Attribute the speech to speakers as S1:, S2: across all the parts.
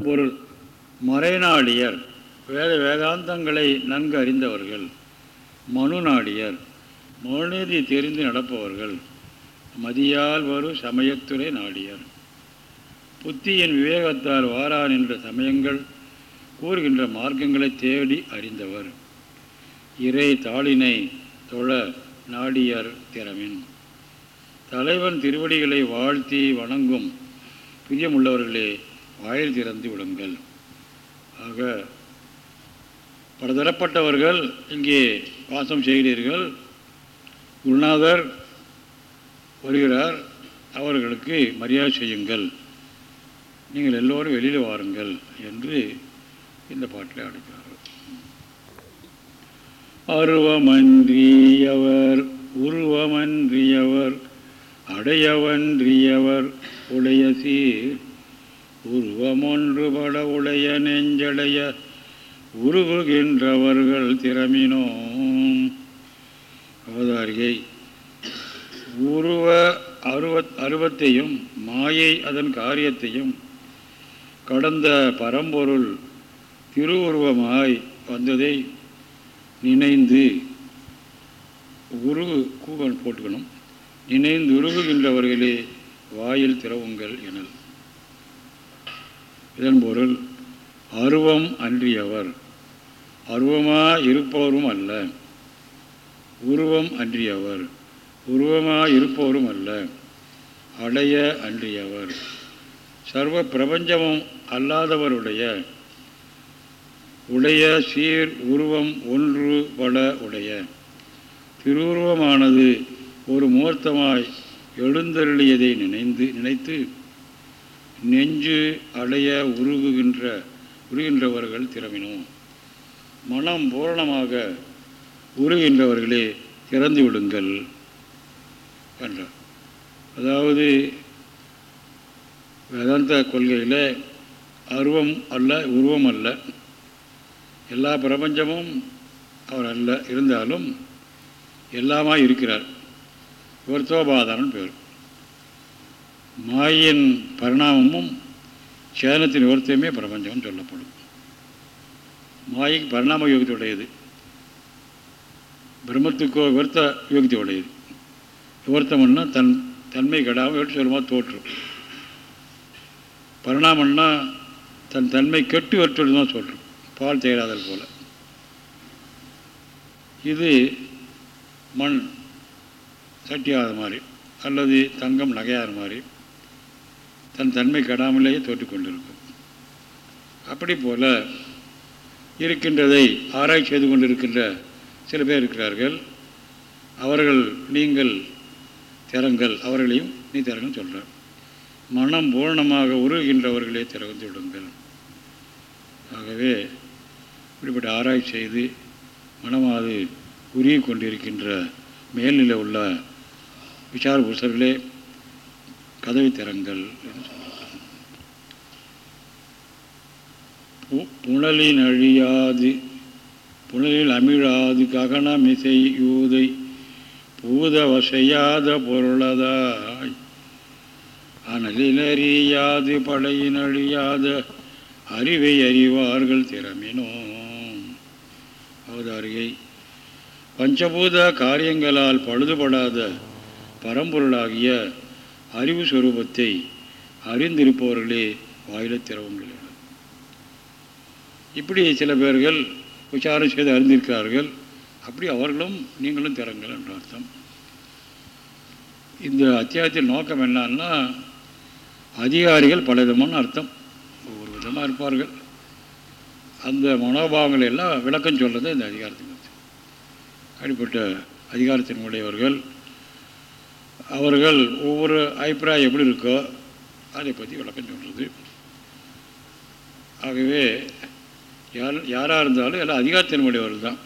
S1: பொருள் மறைநாடியர் வேத வேதாந்தங்களை நன்கு அறிந்தவர்கள். மனுநாடியர் மனுநீதி தெரிந்து நடப்பவர்கள். மதியால் வரும் சமயத்துறை நாடியர். புத்தியின் விவேகத்தால் வாரான் என்ற சமயங்கள் கூறுகின்ற மார்க்கங்களை தேடி அறிந்தவர். இறை தாளினை தொழ நாடியர் திறமின். தலைவன் திருவடிகளை வாழ்த்தி வணங்கும் பிரியமுள்ளவர்களே வாயில் திறந்து விடுங்கள். ஆக பலதரப்பட்டவர்கள் இங்கே வாசம் செய்கிறீர்கள். குருநாதர் வருகிறார். அவர்களுக்கு மரியாதை செய்யுங்கள். நீங்கள் எல்லோரும் வெளியில் வாருங்கள் என்று இந்த பாட்டில் அடைக்கிறார் அருவமன்றியவர் உருவமன்றியவர் அடையவன்றியவர் உடைய சீர் உருவமொன்றுபட உடைய நெஞ்சடைய உருகுகின்றவர்கள் திறமினோம். அவதாரிகை. உருவ அருவத் அருவத்தையும் மாயை அதன் காரியத்தையும் கடந்த பரம்பொருள் திருவுருவமாய் வந்ததை நினைந்து உருகு கூவன் போட்டுக்கணும். நினைந்து உருகுகின்றவர்களே வாயில் திறவுங்கள் எனல். இதன் பொருள் அருவம் அன்றியவர். அருவமாக இருப்பவரும் அல்ல. உருவம் அன்றியவர். உருவமாக இருப்பவரும் அல்ல. அடைய அன்றியவர். சர்வ பிரபஞ்சமும் அல்லாதவருடைய. உடைய சீர் உருவம் ஒன்று பட உடைய. திருவுருவமானது ஒரு மூர்த்தமாய் எழுந்தருளியதை நினைந்து நினைத்து நெஞ்சு அடைய உருகுகின்ற உருகின்றவர்கள் திறமினோம். மனம் பூரணமாக உருகின்றவர்களே திறந்து விடுங்கள் என்றார். அதாவது வேதாந்த கொள்கையில் அருவம் அல்ல உருவம் அல்ல. எல்லா பிரபஞ்சமும் அவர் அல்ல இருந்தாலும் எல்லாமா இருக்கிறார். விவர்த்தோபாதாரன் பேர். மாயின் பரிணாமமும் சேதனத்தின் விவரத்தையுமே பிரபஞ்சம் சொல்லப்படும். மாய்க்கு பரிணாம யோகத்தை உடையது பிரம்மத்துக்கோ விவர்த்த யோகத்தை உடையது விவர்த்தம்னா தன் தன்மை கெடாமல் எட்டு சொல்லுமா தோற்றும் பரிணாமம்னா தன் தன்மை கெட்டு வெட்டுவது தான் சொல்கிறோம் பால் தேராதல் போல். இது மண் சட்டியாத மாதிரி அல்லது தங்கம் நகையாத மாதிரி தன் தன்மை கெடாமலேயே தோற்றுக்கொண்டிருக்கும் அப்படி போல் இருக்கின்றதை ஆராய்ச்சி செய்து கொண்டிருக்கின்ற சில பேர் இருக்கிறார்கள். அவர்கள் நீங்கள் திறங்கள் அவர்களையும் நீ திறங்கள் சொல்கிறார் மனம் பூரணமாக உருகின்றவர்களே திறந்து விடுங்கள். ஆகவே இப்படிப்பட்ட ஆராய்ச்சி செய்து மனமாது உருகி கொண்டிருக்கின்ற மேல்நிலை உள்ள விசார புருஷர்களே கதவை திறங்கள் என்று பு- புனலின் அழியாது புனலில் அமிழாது ககனமிசை யூதை பூத வசையாத பொருளதாய். அனலினறியாது படையின் அழியாத அறிவை அறிவார்கள் திறமினோம். அவதாரிகை பஞ்சபூத காரியங்களால் பழுதுபடாத பரம்பொருளாகிய அறிவு சுரூபத்தை அறிந்திருப்பவர்களே வாயில திறவுங்கள் இப்படி சில பேர்கள் விசாரம் செய்து அறிந்திருக்கிறார்கள். அப்படி அவர்களும் நீங்களும் திறங்கள் என்ற அர்த்தம். இந்த அத்தியாயத்தின் நோக்கம் என்னன்னா அதிகாரிகள் பல விதமான அர்த்தம். ஒவ்வொரு விதமாக இருப்பார்கள். அந்த மனோபாவங்களை எல்லாம் விளக்கம் சொல்கிறது இந்த அதிகாரத்தின் அப்படிப்பட்ட அதிகாரத்தின் உடையவர்கள் அவர்கள் ஒவ்வொரு அபிப்பிராயம் எப்படி இருக்கோ அதை பற்றி விளக்கம் சொல்கிறது ஆகவே யார் யாராக இருந்தாலும் எல்லாம் அதிகாரத்தினருடையவர்கள் தான்.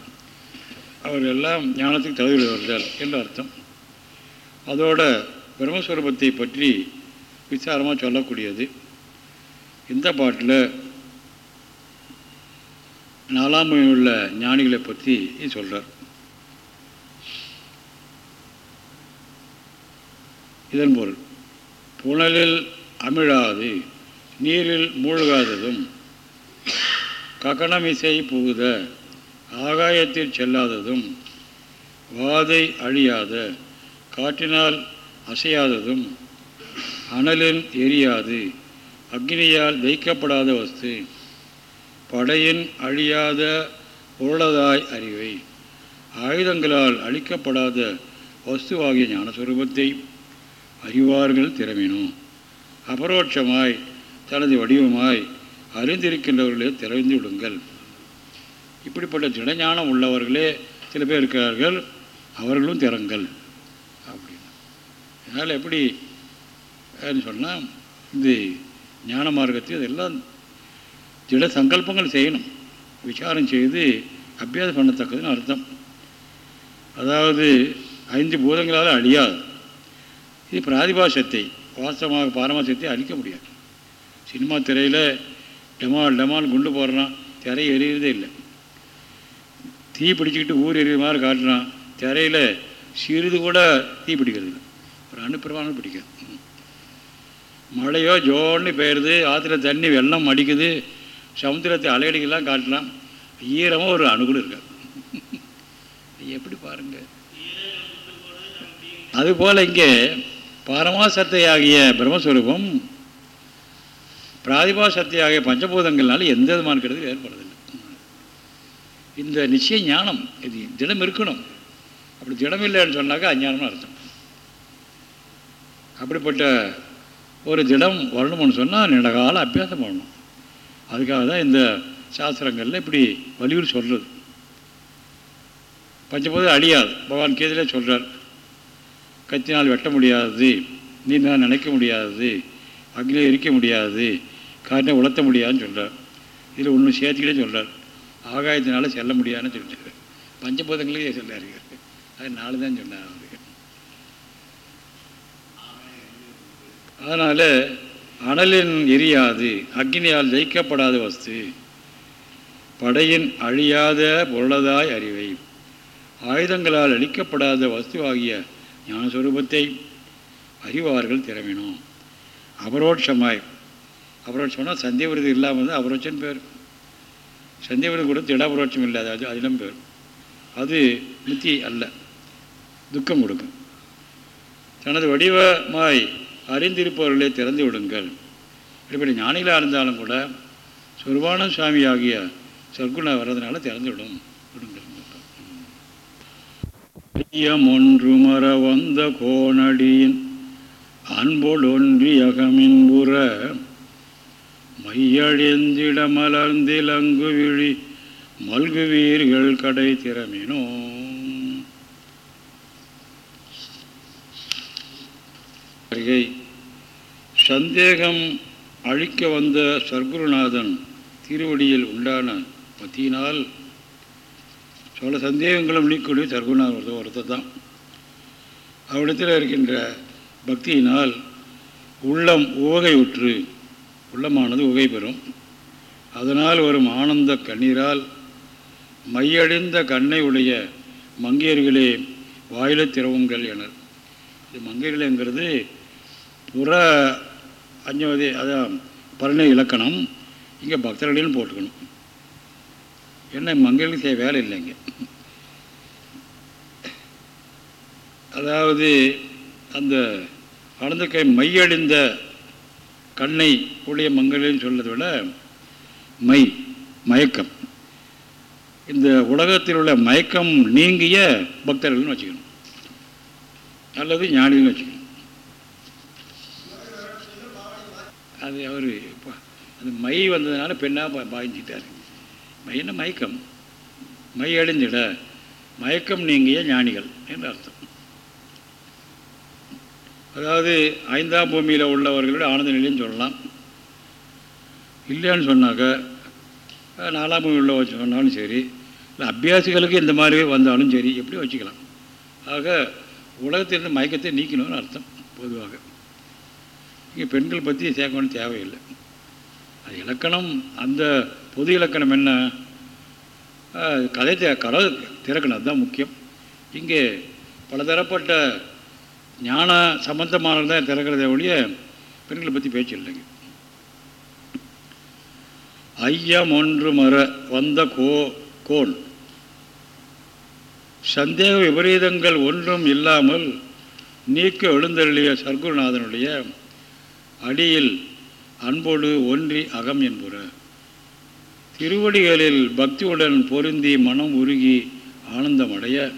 S1: அவர் எல்லாம் ஞானத்துக்கு தகுதியுடையவர்கள் என்று அர்த்தம். அதோட பிரம்மஸ்வரூபத்தை பற்றி விசாரமாக சொல்லக்கூடியது. இந்த பாட்டில் நாலாம் உள்ள ஞானிகளை பற்றி சொல்கிறார் இதன் பொருள். புனலில் அமிழாது நீரில் மூழ்காததும் ககனமிசை புகுத ஆகாயத்தில் செல்லாததும் வாதை அழியாத காற்றினால் அசையாததும் அனலில் எரியாது அக்னியால் வைக்கப்படாத வஸ்து படையின் அழியாத பொருளதாய் அறிவை ஆயுதங்களால் அழிக்கப்படாத வஸ்துவாகிய ஞானஸ்வரூபத்தை அறிவார்கள் திறமினோ அபரோட்சமாய் தனது வடிவமாய் அறிந்திருக்கின்றவர்களே திறந்து விடுங்கள். இப்படிப்பட்ட திடஞானம் உள்ளவர்களே சில பேர் இருக்கிறார்கள் அவர்களும் திறங்கள். அப்படின்னு. அதனால் எப்படி சொன்னால் இந்த ஞான மார்க்கத்தில் இதெல்லாம் திட சங்கல்பங்கள் செய்யணும். விசாரம் செய்து அபியாசம் பண்ணத்தக்கதுன்னு அர்த்தம். அதாவது ஐந்து பூதங்களால் அழியாது. இது பிராதிபாசத்தை வாஸ்தவமாக பாரமாசத்தை அழிக்க முடியாது. சினிமா திரையில் டமால் டமால் குண்டு போடுறான் திரை எரியிறதே இல்லை. தீ பிடிச்சிக்கிட்டு ஊர் எரியுற மாதிரி காட்டுறான் திரையில் சிறிது கூட தீ பிடிக்கிறது இல்லை. ஒரு அணுப்பிரமாணம் பிடிக்காது மழையோ ஜோன்னு பெயருது ஆற்றுல தண்ணி வெள்ளம் அடிக்குது சமுத்திரத்தை அலையடிக்கெல்லாம் காட்டலாம் ஈரமாக ஒரு அணுகுடு இருக்காது எப்படி பாருங்க. அதுபோல் இங்கே பரமாசத்தையாகிய பிரம்மஸ்வரூபம் பிராதிபாசத்தையாகிய பஞ்சபூதங்கள்னால எந்த விதமான கெடுதல் ஏற்படுறதில்லை. இந்த நிச்சய ஞானம் இது திடம் இருக்கணும். அப்படி திடம் இல்லைன்னு சொன்னாக்கா அஞ்ஞானம்னு அர்த்தம். அப்படிப்பட்ட ஒரு திடம் வரணும்னு சொன்னால் நீண்டகால அபியாசம் பண்ணணும். அதுக்காக தான் இந்த சாஸ்திரங்களில் இப்படி வலியுறு சொல்கிறது பஞ்சபோதம் அழியாது. பகவான் கீதையிலே சொல்கிறார் கத்தினால் வெட்ட முடியாது நீந்தான் நினைக்க முடியாது அக்னியை எரிக்க முடியாது காற்றினை உலர்த்த முடியாதுன்னு சொல்கிறார் இதில் ஒன்று சேர்த்துக்கிட்டே சொல்கிறார் ஆகாயத்தினால செல்ல முடியாதுன்னு சொல்லிட்டார். பஞ்சபூதங்களே சொல்கிறாரு அது நாலு தான் சொன்னார் அவருக்கு அதனால் அனலின் எரியாது அக்னியால் ஜெயிக்கப்படாத வஸ்து படையின் அழியாத பொருளதாய் அறிவை ஆயுதங்களால் அழிக்கப்படாத வஸ்துவாகிய ஞானஸ்வரூபத்தை அறிவார்கள் திறவினோம் அபரோட்சமாய். அபரோட்சம்னா சந்திய விருது இல்லாமல் தான் அபரோட்சம் பேர். சந்திய விருது கூட திடபரோட்சம் இல்லாத அது அதிலும் பேர். அது முத்தி அல்ல. துக்கம் கொடுக்கும். தனது வடிவமாய் அறிந்திருப்பவர்களே திறந்து விடுங்கள். இப்படி ஞானிகளாக இருந்தாலும் கூட சுருவான சுவாமி ஆகிய சர்க்குணா வர்றதுனால திறந்து விடும். விடுங்கள் ஒன்று மர வந்த கோணடியின் அன்போல் அகமின்புற மையழிந்திட மலர்ந்திலங்கு விழி மல்குவீர்கள் கடை திறமினோ. சந்தேகம் அழிக்க வந்த சர்க்குருநாதன் திருவடியில் உண்டான பத்தினால் சொல்ல சந்தேகங்களும் நீக்கூடிய சர்க்குருநாதன் ஒருத்தர் ஒருத்தர் தான். அவரிடத்தில் இருக்கின்ற பக்தியினால் உள்ளம் ஊகை உற்று உள்ளமானது உகை பெறும். அதனால் வரும் ஆனந்த கண்ணீரால் மையடைந்த கண்ணை உடைய மங்கையர்களே வாயில திறவுங்கள் எனர் இது மங்கையர்களேங்கிறது புற அஞ்சவதி அதான் பரணி இலக்கணம். இங்கே பக்தர்களின்னு போட்டுக்கணும். என்ன மங்கையர்களுக்கு செய்ய வேலை இல்லைங்க. அதாவது அந்த ஆனந்த கை மையடிந்த கண்ணை உடைய மங்களின்னு சொல்வதை விட மை மயக்கம். இந்த உலகத்தில் உள்ள மயக்கம் நீங்கிய பக்தர்கள்னு வச்சுக்கணும். அல்லது ஞானிகள்னு வச்சுக்கணும். அது அவர் அந்த மை வந்ததுனால பெண்ணாக பாய்ஞ்சிட்டார். மைன்னா மயக்கம். மை அடைஞ்சிட மயக்கம் நீங்கிய ஞானிகள் என்று அர்த்தம். அதாவது ஐந்தாம் பூமியில் உள்ளவர்களோட ஆனந்த நிலைன்னு சொல்லலாம். இல்லைன்னு சொன்னாக்க நாலாம் பூமி உள்ள வச்சு சொன்னாலும் சரி இல்லை அபியாசிகளுக்கு இந்த மாதிரி வந்தாலும் சரி எப்படி வச்சுக்கலாம்? ஆக உலகத்திலிருந்து மயக்கத்தை நீக்கணும்னு அர்த்தம் பொதுவாக. இங்கே பெண்கள் பற்றி சேர்க்கணும் தேவையில்லை. அது இலக்கணம் அந்த பொது இலக்கணம் என்ன? கதை கதை திறக்கணும் அதுதான் முக்கியம். இங்கே பலதரப்பட்ட ஞான சம்பந்தமானது தான் திறக்கிறதே ஒழிய பெண்களை பற்றி பேச்சு இல்லைங்க. ஐயம் ஒன்று மர வந்த கோ கோன். சந்தேக விபரீதங்கள் ஒன்றும் இல்லாமல் நீக்க எழுந்தருளிய சர்க்குருநாதனுடைய அடியில் அன்போடு ஒன்றி அகம் என்புற. திருவடிகளில் பக்தியுடன் பொருந்தி மனம் உருகி ஆனந்தமடைய.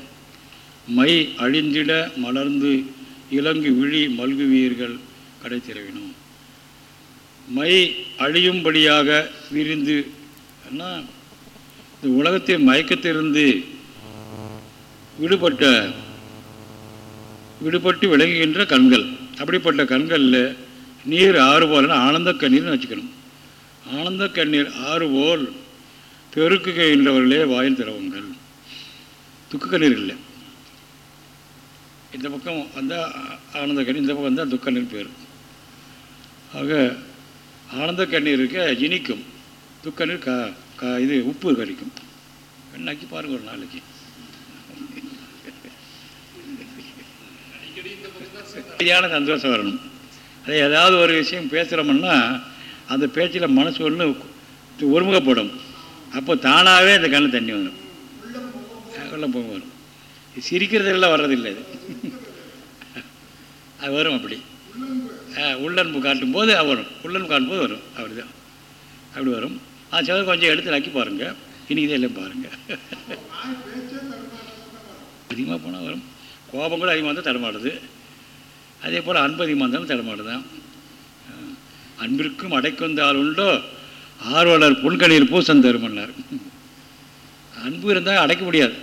S1: மை அழிந்திட மலர்ந்து இலங்கு விழி மல்குவீர்கள் கடை திறவினோம். மை அழியும்படியாக விரிந்து என்ன இந்த உலகத்தின் மயக்கத்திலிருந்து விடுபட்ட விடுபட்டு விளங்குகின்ற கண்கள். அப்படிப்பட்ட கண்களில் நீர் ஆறு போலன்னு ஆனந்த கண்ணீர்னு வச்சுக்கணும். ஆனந்த கண்ணீர் ஆறு போல் பெருக்குகின்றவர்களே வாயில் திறவுங்கள். துக்க கண்ணீர் இல்லை. இந்த பக்கம் வந்தால் ஆனந்த கண்ணீர் இந்த பக்கம் வந்தால் துக்க நீர் பேர். ஆக ஆனந்த கண்ணீருக்கு இனிக்கும். துக்க நீர் கா கா இது உப்பு கறிக்கும் எண்ணாக்கி பாருங்க ஒரு நாளைக்கு. சரியான சந்தோஷம் வரணும். அதே ஏதாவது ஒரு விஷயம் பேசுகிறோம்னா அந்த பேச்சில் மனசு ஒன்று ஒருமுகப்படும். அப்போ தானாகவே அந்த கண்ணில் தண்ணி வந்துடும் உள்ள போக வரும் சிரிக்கிறதெல்லாம் வர்றதில்லை. இது அது வரும் அப்படி. உள்ளன்பு காட்டும் போது வரும். உள்ளன்பு காட்டும்போது வரும். அப்படி தான் அப்படி வரும். அது சில கொஞ்சம் எடுத்து நக்கி பாருங்கள் இன்றைக்கி இதெல்லாம் பாருங்கள் அதிகமாக போனால் வரும். கோபம் கூட அதிகமாக இருந்தால் தடமாடுது. அதே போல் அன்பு அதிகமாக இருந்தாலும் தடமாடுதான். அன்பிற்கும் அடைக்கொந்தால் உண்டோ? ஆர்வலர் புன்கணியில் பூசம் தருமன்னார் அன்பு இருந்தால் அடைக்க முடியாது.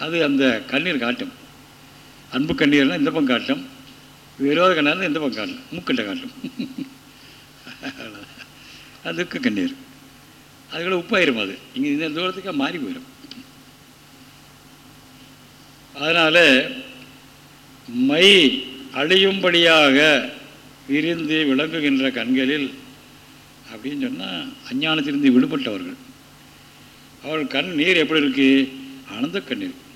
S1: அது அந்த கண்ணீர் காட்டும். அன்பு கண்ணீர்னால் இந்த பக்கம் காட்டும். விரோத கண்ணால் இந்த பக்கம் காட்டும். மூக்கிட்ட காட்டும். அதுக்கு கண்ணீர். அதுக்குள்ள உப்பாயிரும் அது. இங்கே இந்த தூரத்துக்கு மாறி போயிடும் அதனால் மை அழியும்படியாக விரிந்து விளங்குகின்ற கண்களில் அப்படின்னு சொன்னால் அஞ்ஞானத்திலிருந்து விடுபட்டவர்கள். அவர்கள் கண் நீர் எப்படி இருக்கு? ஆனந்த கண்ணீர்.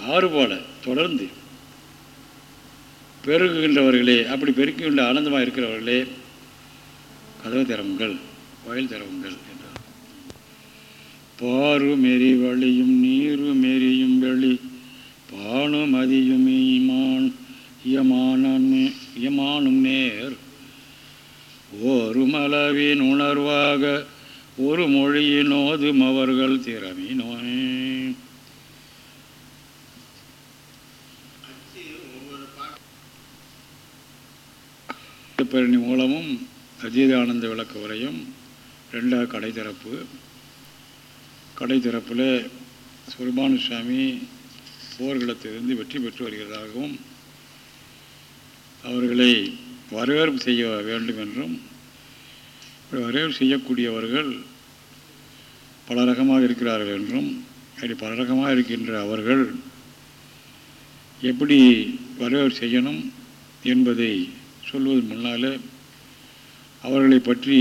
S1: ஆறு போல தொடர்ந்து பெருகுகின்றவர்களே அப்படி பெருக்கியுள்ள ஆனந்தமாக இருக்கிறவர்களே கதவு திறவுங்கள் வயல் திறவுங்கள் என்றார். பாரு மெறி வழியும் நீரு மெறியும் வெளி பானு அதியும் ஈமான் இயமானும் இயமானும் நேர். ஒரு மலவின் உணர்வாக ஒரு மொழியின் ஓதும் அவர்கள் திறமினோனே. பேரணி மூலமும் அஜீதானந்த விளக்க உரையும் ரெண்டாவது கடை திறப்பு கடை திறப்பில் சுரபானு சுவாமி போர்க்களத்திலிருந்து வெற்றி பெற்று வருகிறதாகவும் அவர்களை வரவேற்பு செய்ய வேண்டும் என்றும் வரவேற்பு செய்யக்கூடியவர்கள் பல ரகமாக இருக்கிறார்கள் என்றும் அப்படி பல ரகமாக இருக்கின்ற அவர்கள் எப்படி வரவேற்பு செய்யணும் என்பதை சொல்வது முன்னால் அவர்களை பற்றி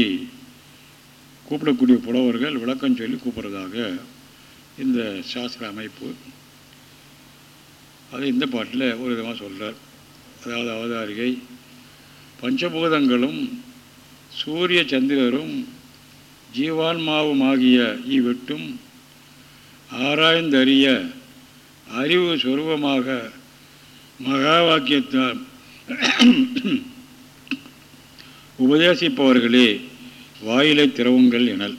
S1: கூப்பிடக்கூடிய புலவர்கள் விளக்கம் சொல்லி கூப்பிட்றதாக இந்த சாஸ்திர அமைப்பு அது இந்த பாட்டில் ஒரு விதமாக சொல்கிறார் அதாவது அவதாரிகை பஞ்சபூதங்களும் சூரிய சந்திரரும் ஜீவான்மாவுமாகிய இவ்விட்டும் ஆராய்ந்தறிய அறிவு சொருபமாக மகா வாக்கியத்தால் உபதேசிப்பவர்களே வாயிலை திறவுங்கள் எனல்.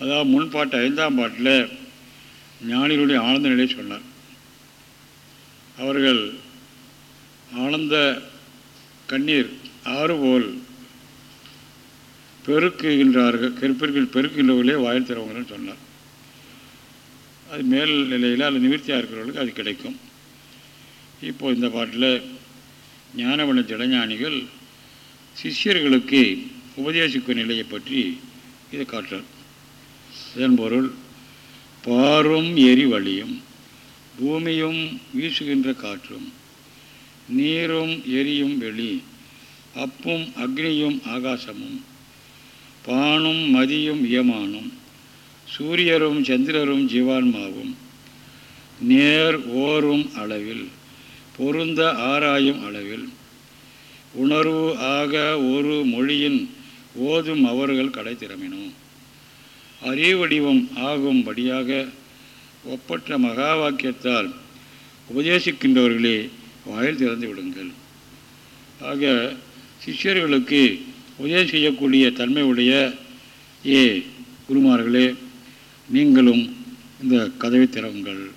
S1: அதாவது முன்பாட்டு ஐந்தாம் பாட்டில் ஞானிகளுடைய ஆனந்த நிலை சொன்னார். அவர்கள் ஆனந்த கண்ணீர் ஆறு போல் பெருக்குகின்றார்கள் பெருக்கில் பெருக்குகின்றவர்களே வாயில் திறவங்கன்னு சொன்னார். அது மேல் நிலையில் அல்லது நிவர்த்தியாக இருக்கிறவர்களுக்கு அது கிடைக்கும். இப்போது இந்த பாட்டில் ஞானவன ஜடஞானிகள் சிஷ்யர்களுக்கு உபதேசிக்கும் நிலையை பற்றி இதை காட்டுறார். இதன் பொருள் பாரும் எரி வழியும் பூமியும் வீசுகின்ற காற்றும் நீரும் எரியும் வெளி அப்பும் அக்னியும் ஆகாசமும் பானும் மதியும் இயமானும் சூரியரும் சந்திரரும் ஜீவான்மாவும் நேர் ஓரும் அளவில் பொருந்த ஆராயும் அளவில் உணர்வு ஆக ஒரு மொழியின் ஓதும் அவர்கள் கடை திறமினோம் அறிவடிவம் ஆகும்படியாக ஒப்பற்ற மகா வாக்கியத்தால் உபதேசிக்கின்றவர்களே வாயில் திறந்து விடுங்கள். ஆக சிஷ்யர்களுக்கு உதவி செய்யக்கூடிய தன்மையுடைய ஏ குருமார்களே நீங்களும் இந்த கதவை திறவுங்கள்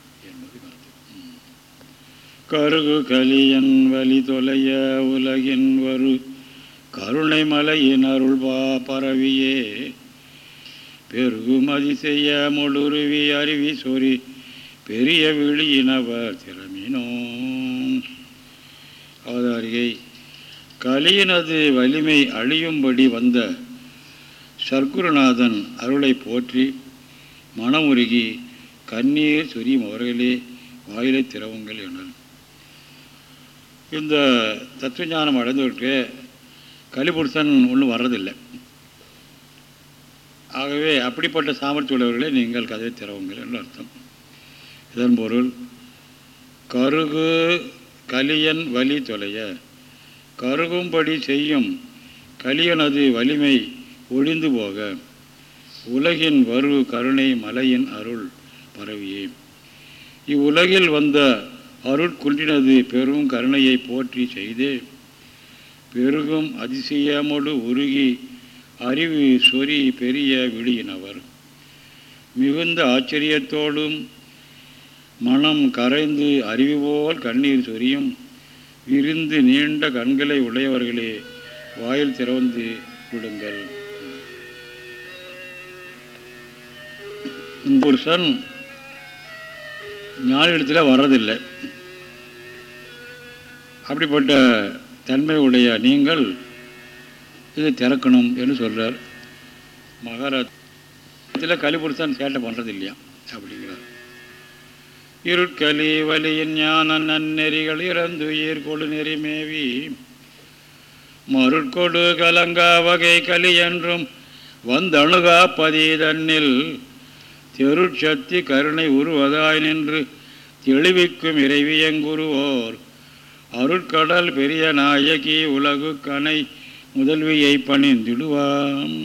S1: கருகு கலியன் வலி தொலைய உலகின் வரு கருணை மலையின் அருள்பா பரவியே. பெருகுமதி செய்ய முழுருவி அருவி சொறி பெரிய விழியினவர் திறமினோ அவதாரிகை கலியினது வலிமை அழியும்படி வந்த சர்க்குருநாதன் அருளை போற்றி மனமுருகி கண்ணீர் சொரியும் அவர்களே வாயிலை திறவுங்கள் என்றார் இந்த தத்துவ ஞானம் அடைந்தவருக்கு கலிபுருஷன் ஒன்றும் வர்றதில்லை. ஆகவே அப்படிப்பட்ட சாமர்த்திய உள்ளவர்களே நீங்கள் கதவை திறவுங்கள் என்று அர்த்தம். இதன் பொருள் கருகு கலியன் வலி தொலைய கருகும்படி செய்யும் கலியனது வலிமை ஒழிந்து போக உலகின் வரு கருணை மலையின் அருள் பரவியே. இவ்வுலகில் வந்த அருட்குன்றினது பெரும் கருணையை போற்றி செய்து. பெருகும் அதிசயமோடு உருகி அறிவு சொறி பெரிய விழியினவர். மிகுந்த ஆச்சரியத்தோடும் மனம் கரைந்து அறிவு போல் கண்ணீர் சொரியும். விரிந்து நீண்ட கண்களை உடையவர்களே வாயில் திறந்து விடுங்கள். புருஷன் இடத்துல வர்றதில்லை. அப்படிப்பட்ட தன்மை உடைய நீங்கள் இதை திறக்கணும் என்று சொல்கிறார் மகாராஜத்தில் கலிபுருஷன் சேட்டை பண்ணுறது இல்லையா அப்படிங்கிறார். இருட்கலி வலியின் ஞான நன்னெறிகள் இறந்துயிர் கொடு நெறி மேவி. மருட்கொடு கலங்கா வகை கலி என்றும் வந்தணுகா பதி தன்னில் தெருட்சக்தி கருணை உருவதாய் நின்று தெளிவிக்கும் இறைவியங்குருவோர் அருட்கடல் பெரிய நாயகி உலகு கனை முதல்வியை பணிந்திடுவாம்.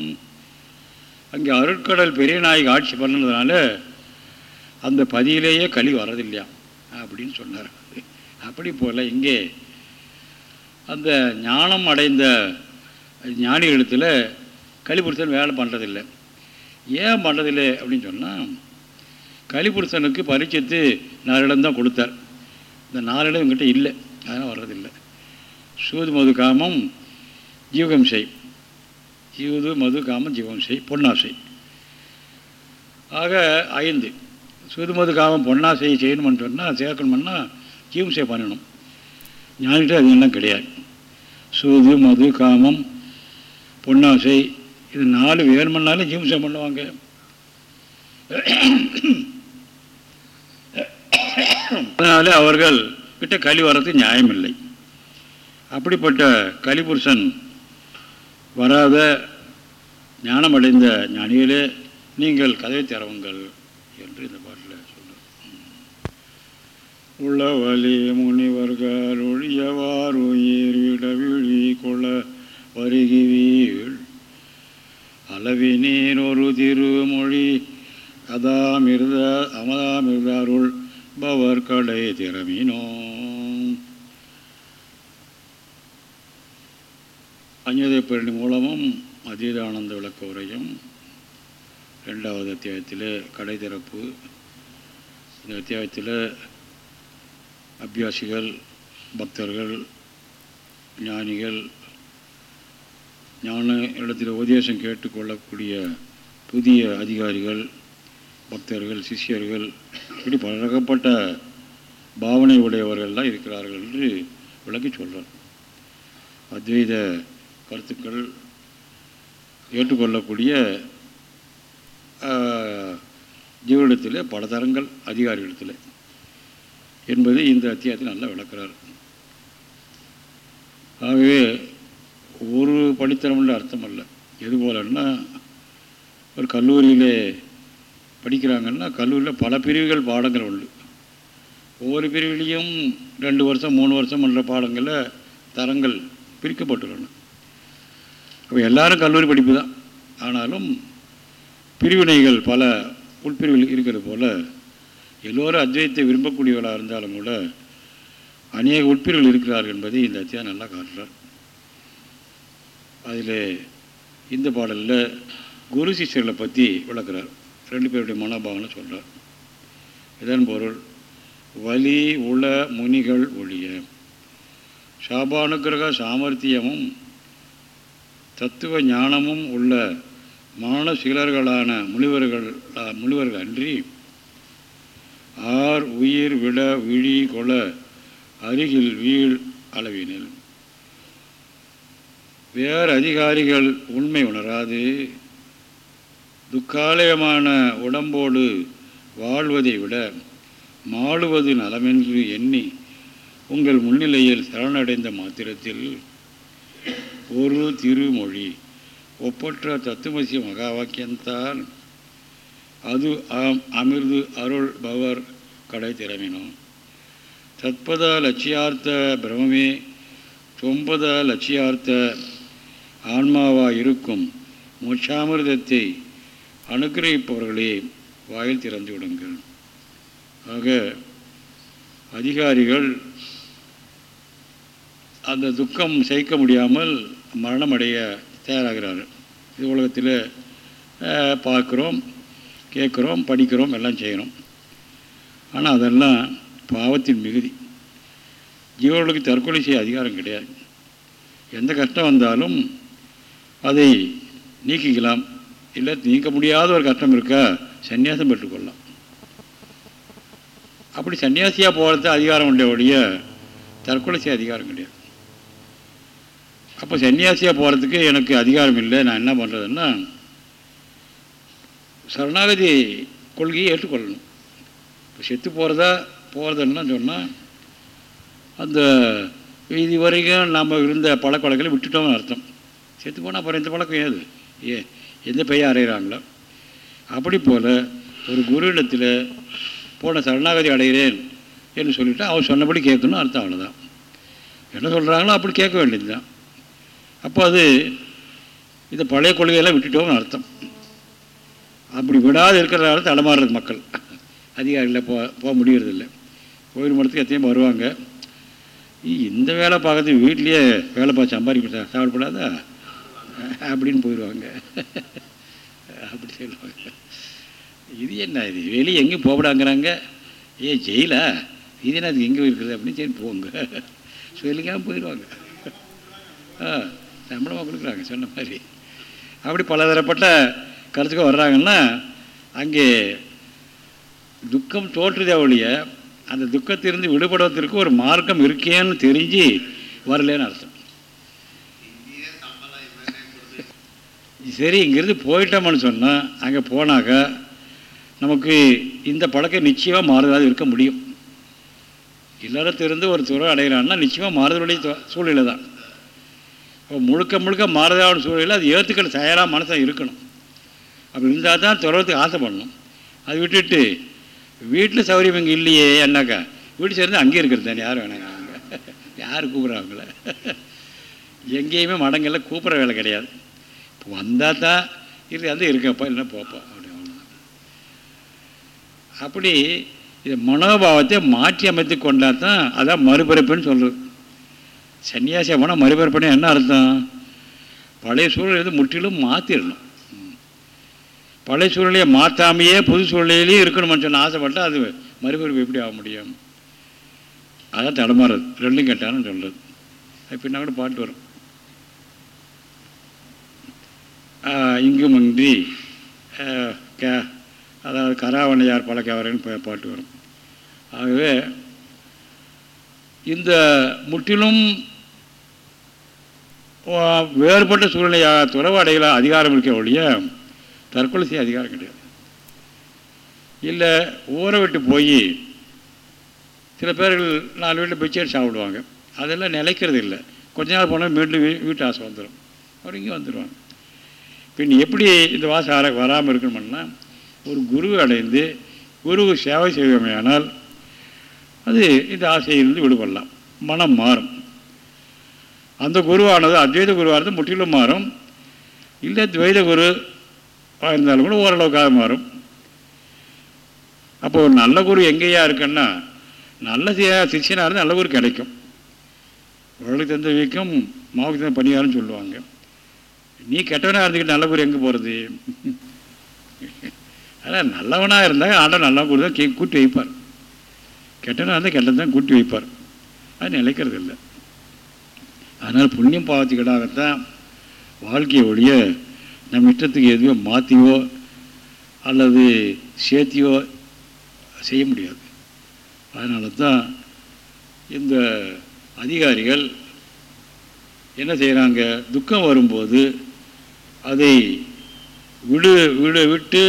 S1: அங்கே அருட்கடல் பெரிய நாயகி ஆட்சி பண்ணதுனால அந்த பதியிலேயே களி வரதில்லையா அப்படின்னு சொன்னார். அப்படி போல் இங்கே அந்த ஞானம் அடைந்த ஞானிகளிடத்தில் கலிபுருஷன் வேலை பண்ணுறதில்லை ஏன் பண்ணுறதில்லை அப்படின்னு சொன்னால் கலிபுருஷனுக்கு பரிச்சத்து நாலிடம் தான் கொடுத்தார். இந்த நாலிடம் எங்கிட்ட இல்லை. அதனால் வர்றதில்லை. சூது மது காமம் ஜீவகம்சை சூது மது காமம் ஜீவகம்சை பொன்னாசை ஆக ஐந்து. சூது மது காமம் பொன்னாசையை செய்யணும்னு சொன்னால் சேர்க்கணும்னா ஜீவம்சை பண்ணணும். ஞானிகிட்ட அது எல்லாம் கிடையாது. சூது மது காமம் பொன்னாசை இது நாலு வேணுமன்னாலும் ஜீவம்சை பண்ணுவாங்க. அதனால அவர்கள் கிட்ட களி வர்றதுக்கு நியாயமில்லை. அப்படிப்பட்ட கலிபுருஷன் வராத ஞானமடைந்த ஞானிகளே நீங்கள் கதை திறவுங்கள் என்று இந்த பாட்டில் சொல்கிறார் உள்ளவலி முனிவர்கள் ஒழியவார் உயிர் விட விழி கொள வருகி வீழ். அளவி நீர் ஒரு திருமொழி கதாமிருத அமதாமிருதாருள் பவர் கடை திறமினோ. அஞ்சதை பரணி மூலமும் அதீதானந்த விளக்க உரையும். ரெண்டாவது அத்தியாயத்தில் கடை திறப்பு. இந்த அத்தியாயத்தில் அபியாசிகள் பக்தர்கள் ஞானிகள் ஞான இடத்தில் உபதேசம் கேட்டுக்கொள்ளக்கூடிய புதிய அதிகாரிகள் பக்தர்கள் சிஷ்யர்கள் இப்படி பலரகப்பட்ட பாவனை உடையவர்கள்லாம் இருக்கிறார்கள் என்று விளக்கி சொல்கிறார் அத்வைத கருத்துக்கள் ஏற்றுக்கொள்ளக்கூடிய ஜீவனிடத்தில் பல தரங்கள் அதிகாரிகளிடத்தில் என்பது இந்த அத்தியாயத்தில் நல்லா விளக்கிறார். ஆகவே ஒரு படித்தரம்ன்ற அர்த்தம் அல்ல எது போலன்னா ஒரு கல்லூரியிலே படிக்கிறாங்கன்னா கல்லூரியில் பல பிரிவுகள் பாடங்கள் உண்டு. ஒவ்வொரு பிரிவிலையும் ரெண்டு வருஷம் மூணு வருஷம் என்ற பாடங்களில் தரங்கள் பிரிக்கப்பட்டுள்ளன. அப்போ எல்லாரும் கல்லூரி படிப்பு தான். ஆனாலும் பிரிவினைகள் பல உட்பிரிவுகள் இருக்கிறது போல் எல்லோரும் அத்வைத்தை விரும்பக்கூடியவர்களாக இருந்தாலும் கூட அநேக உட்பிரிவுகள் இருக்கிறார்கள் என்பதை இந்த அத்தியா நல்லா காட்டுறார். அதில் இந்த பாடலில் குரு சிஷ்யர்களை பற்றி விளக்குறார். ரெண்டு பேருடைய மனோபாவனை சொல்கிறார் இதன் பொருள் வலி உள முனிகள் ஒழிய சாபானுகிரக சாமர்த்தியமும் தத்துவ ஞானமும் உள்ள மான சிலர்களான முனிவர்கள் முனிவர்கள் அன்றி ஆர் உயிர் விட விழி கொல அருகில் வீழ் அளவினில். வேறு அதிகாரிகள் உண்மை உணராது துக்காலயமான உடம்போடு வாழ்வதை விட மாளுவது நலமென்று எண்ணி உங்கள் முன்னிலையில் சரணடைந்த மாத்திரத்தில் ஒரு திருமொழி ஒப்பற்ற தத்துவசி மகா வாக்கியந்தால் அது அமிர்து அருள் பவர் கடை திறமினோம். தத்பத லட்சியார்த்த பிரமே தொம்பத லட்சியார்த்த ஆன்மாவாக இருக்கும் மோட்சாமிர்தத்தை அனுக்கிரகிப்பவர்களே வாயில் திறந்து விடுங்கள். ஆக அதிகாரிகள் அந்த துக்கம் சகிக்க முடியாமல் மரணமடைய தயாராகிறார்கள். இது உலகத்தில் பார்க்குறோம் கேட்குறோம் படிக்கிறோம் எல்லாம் செய்கிறோம். ஆனால் அதெல்லாம் பாவத்தின் மிகுதி. ஜீவர்களுக்கு தற்கொலை செய்ய அதிகாரம் கிடையாது. எந்த கஷ்டம் வந்தாலும் அதை நீக்கிக்கலாம். இல்லை நீக்க முடியாத ஒரு கஷ்டம் இருக்கா? சன்னியாசம் பெற்றுக்கொள்ளலாம் அப்படி சன்னியாசியாக போகிறது அதிகாரம் உடைய ஒழிய தற்கொலை செய்ய அதிகாரம் கிடையாது. அப்போ சன்னியாசியாக போகிறதுக்கு எனக்கு அதிகாரம் இல்லை நான் என்ன பண்ணுறதுன்னா சரணாகதி கொள்கையை ஏற்றுக்கொள்ளணும். இப்போ செத்து போகிறதா போகிறதுன்னா சொன்னால் அந்த இது வரைக்கும் நம்ம இருந்த பழக்க வழக்கங்களை விட்டுட்டோம்னு அர்த்தம். செத்து போனால் அப்புறம் இந்த பழக்கம் ஏது? ஏ எந்த பையன் அறையிறாங்களோ அப்படி போல் ஒரு குரு போன சரணாகதி அடைகிறேன் என்று சொல்லிவிட்டு அவன் சொன்னபடி கேட்கணும் அர்த்தம் அவ்வளோதான் என்ன சொல்கிறாங்களோ அப்படி கேட்க வேண்டியது தான் அப்போ அது இந்த பழைய கொள்கையெல்லாம் விட்டுட்டோம்னு அர்த்தம். அப்படி விடாது இருக்கிறதால தடமாறுறது மக்கள். அதிகாரிகளை போ போக முடியறதில்ல. கோயில் மடத்துக்கு எத்தையும் வருவாங்க. இந்த வேலை பார்க்கறது வீட்லேயே வேலை பார்த்து சம்பாதிக்க சாப்பிடப்படாதா அப்படின்னு போயிடுவாங்க. அப்படி சொல்லுவாங்க. இது என்ன? இது வெளியே எங்கேயும் போகப்படாங்கிறாங்க? ஏ ஜெயிலா? இது என்ன அதுக்கு எங்கே இருக்குது? அப்படின்னு சரி போங்க. சொல்லிக்காமல் போயிடுவாங்க. ஆ சம்பளமாக கொடுக்குறாங்க சொன்ன மாதிரி. அப்படி பலதரப்பட்ட கருத்துக்கு வர்றாங்கன்னா அங்கே துக்கம் தோற்றுதே ஒழிய அந்த துக்கத்திலிருந்து விடுபடுவதற்கு ஒரு மார்க்கம் இருக்கேன்னு தெரிஞ்சு வரலேன்னு அர்த்தம். சரி இங்கேருந்து போயிட்டோம்னு சொன்னால் அங்கே போனாக்கா நமக்கு இந்த பழக்கம் நிச்சயமாக மாறுதலாக இருக்க முடியும். இல்லறத்திலிருந்து ஒரு துறை அடைகிறான்னா நிச்சயமாக மாறுதலுடைய சூழ்நிலை தான். இப்போ முழுக்க முழுக்க மாறுதலான சூழ்நிலை அது ஏற்றுக்கிற தயாராக மனசாக இருக்கணும். அப்படி இருந்தால் தான் துறவத்துக்கு ஆசைப்படணும் அது விட்டுட்டு வீட்டில் சௌகரியம் இங்கே இல்லையே என்னக்கா வீட்டு சேர்ந்து அங்கேயே இருக்கிறது தானே யார் வேணாங்க அவங்க யார் கூப்பிட்றாங்கள எங்கேயுமே மடங்களில் கூப்பிட்ற வேலை கிடையாது. வந்தால் தான் இல்லை வந்து இருக்கப்பா இல்லைன்னா போப்பா அப்படி அப்படி இது மனோபாவத்தை மாற்றி அமைத்து கொண்டால் தான் அதான் மறுபிறப்புன்னு சொல்கிறது சன்னியாசியாக போனால் மறுபிறப்புன்னு என்ன அர்த்தம்? பழைய சூழல் முற்றிலும் மாற்றிடணும் பழைய சூழ்நிலையை மாற்றாமையே புது சூழ்நிலையிலேயே இருக்கணும்னு சொன்ன ஆசைப்பட்டால் அது மறுபிறப்பு எப்படி ஆக முடியும்? அதான் தடமாறுறது. ரெண்டும் கேட்டாலும் சொல்கிறது அது பின்னா கூட பாட்டு வரும். இங்குமின்றி கே அதாவது கராவணையார் பழக்கவரன்னு பாட்டு வரும். ஆகவே இந்த முற்றிலும் வேறுபட்ட சூழ்நிலையாக துறவு அதிகாரம் இருக்க ஒழிய தற்கொலை செய்ய அதிகாரம் கிடையாது. இல்லை ஊரை விட்டு போய் சில பேர்கள் நாலு வீட்டில் பிச்சை சாப்பிடுவாங்க. அதெல்லாம் நிலைக்கிறது இல்லை. கொஞ்ச நாள் போனால் மீண்டும் வீ வீட்டு ஆசை வந்துடும் அவர் இங்கே வந்துடுவாங்க பின் எப்படி இந்த வாசம் வர வராமல் இருக்கணும்னா ஒரு குரு அடைந்து குரு சேவை செய்வோமையானால் அது இந்த ஆசையிலிருந்து விடுபடலாம். மனம் மாறும். அந்த குருவானது அத்வைத குருவானது முற்றிலும் மாறும். இல்லை துவைத குரு இருந்தாலும் கூட ஓரளவுக்காக மாறும். அப்போ ஒரு நல்ல குரு எங்கேயா இருக்குன்னா நல்ல சிஷியனாக இருந்தால் நல்ல குரு கிடைக்கும். உடலுக்கு தந்த வீக்கம் மாவுக்கு தந்த பணியாருன்னு சொல்லுவாங்க. நீ கெட்டவனாக இருந்துக்கிட்டு நல்ல குரு எங்கே போகிறது அதான் நல்லவனாக இருந்தால் ஆண்டை நல்லா குரு தான் கே கூட்டி வைப்பார். கெட்டவனாக இருந்தால் கெட்டது தான் கூட்டி வைப்பார். அது நிலைக்கிறது இல்லை. அதனால் புண்ணியம் பாவத்துக்கிடாகத்தான் வாழ்க்கையை ஒழிய நம்ம இஷ்டத்துக்கு எதுவோ மாற்றியோ அல்லது சேர்த்தியோ செய்ய முடியாது. அதனால தான் இந்த அதிகாரிகள் என்ன செய்கிறாங்க துக்கம் வரும்போது அதை விடு விடு விட்டு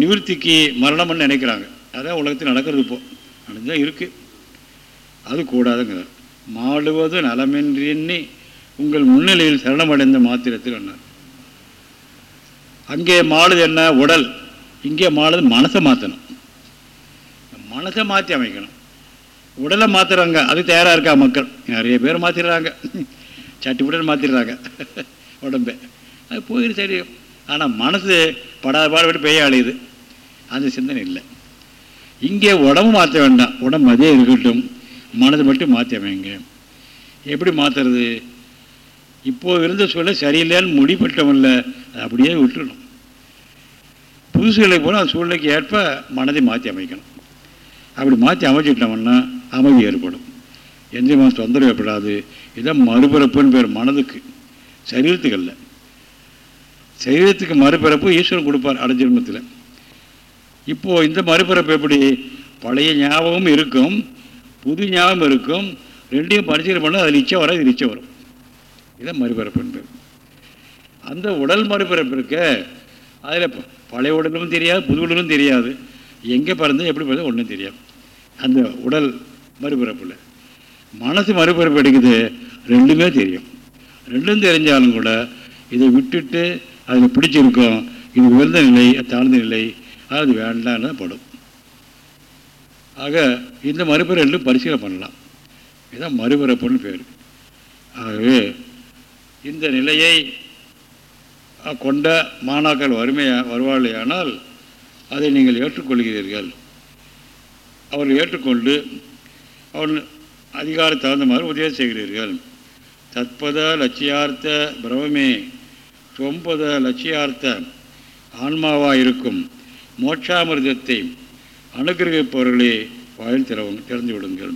S1: நிவர்த்திக்கு மரணம்னு நினைக்கிறாங்க. அதான் உலகத்தில் நடக்கிறது இப்போ. நடந்துதான் இருக்குது அது கூடாதுங்கிறார். மாடுவது நலமின்றி உங்கள் முன்னிலையில் சரணமடைந்த மாத்திரத்தில் என்ன அங்கே மாடுது என்ன? உடல். இங்கே மாடுது மனசை மாற்றணும் மனசை மாற்றி அமைக்கணும். உடலை மாற்றுறாங்க அது தயாராக இருக்கா மக்கள்? நிறைய பேர் மாற்றிடுறாங்க சட்டுப்புடன் மாற்றிடுறாங்க உடம்பை. அது போயிரு சரி. ஆனால் மனசு படாத பாடுபட்டு பெய்ய அழையுது அந்த சிந்தனை இல்லை. இங்கே உடம்பு மாற்ற வேண்டாம். உடம்பு அதே இருக்கட்டும். மனதை மட்டும் மாற்றி அமைங்க. எப்படி மாற்றுறது இப்போது இருந்த சூழ்நிலை சரியில்லைன்னு முடிப்பட்டவன்ல அப்படியே விட்டுடணும் புதுசுகளை போனால் அந்த சூழ்நிலைக்கு ஏற்ப மனதை மாற்றி அமைக்கணும். அப்படி மாற்றி அமைச்சிட்டோம்னா அமைதி ஏற்படும். எந்த மாதிரி தொந்தரவு ஏற்படாது. இதான் மறுபிறப்புன்னு பேர் மனதுக்கு. சரீரத்துக்கு இல்லை சரீரத்துக்கு மறுபிறப்பு ஈஸ்வரன் கொடுப்பார் அடஜென்மத்தில் இப்போது இந்த மறுபிறப்பு எப்படி? பழைய ஞாபகம் இருக்கும் புது ஞாபகம் இருக்கும் ரெண்டையும் பரிசீலனை பண்ணால் அது நிச்சயம் வராது நிச்சயம் வரும். இதான் மறுபிறப்பு என்பது. அந்த உடல் மறுபிறப்பு இருக்க அதில் பழைய உடலும் தெரியாது புது உடலும் தெரியாது. எங்கே பிறந்தது எப்படி பிறந்தது ஒன்றும் தெரியாது. அந்த உடல் மறுபிறப்பில். மனசு மறுபிறப்பு எடுக்குது ரெண்டுமே தெரியும். ரெண்டும் தெரிஞ்சாலும் கூட இதை விட்டுட்டு அதில் பிடிச்சிருக்கோம் இது உயர்ந்த நிலை தாழ்ந்த நிலை அது வேண்டான்னு படும். ஆக இந்த மறுபிறப்பு ரெண்டும் பரிசீலனை பண்ணலாம். இதுதான் மறுபிறப்புன்னு பேர். ஆகவே இந்த நிலையை கொண்ட மாணாக்கள் வறுமையா வருவாளேயானால் அதை நீங்கள் ஏற்றுக்கொள்கிறீர்கள். அவர்கள் ஏற்றுக்கொண்டு அவன் அதிகாரம் தகுந்த மாதிரி உதவி செய்கிறீர்கள். தற்பத லட்சியார்த்த பிரமமே ஒன்பது லட்சியார்த்த ஆன்மாவாக இருக்கும் மோட்சாமிர்தத்தை அனுகிரகிப்பவர்களே வாயில் திறவங்க திறந்து விடுங்கள்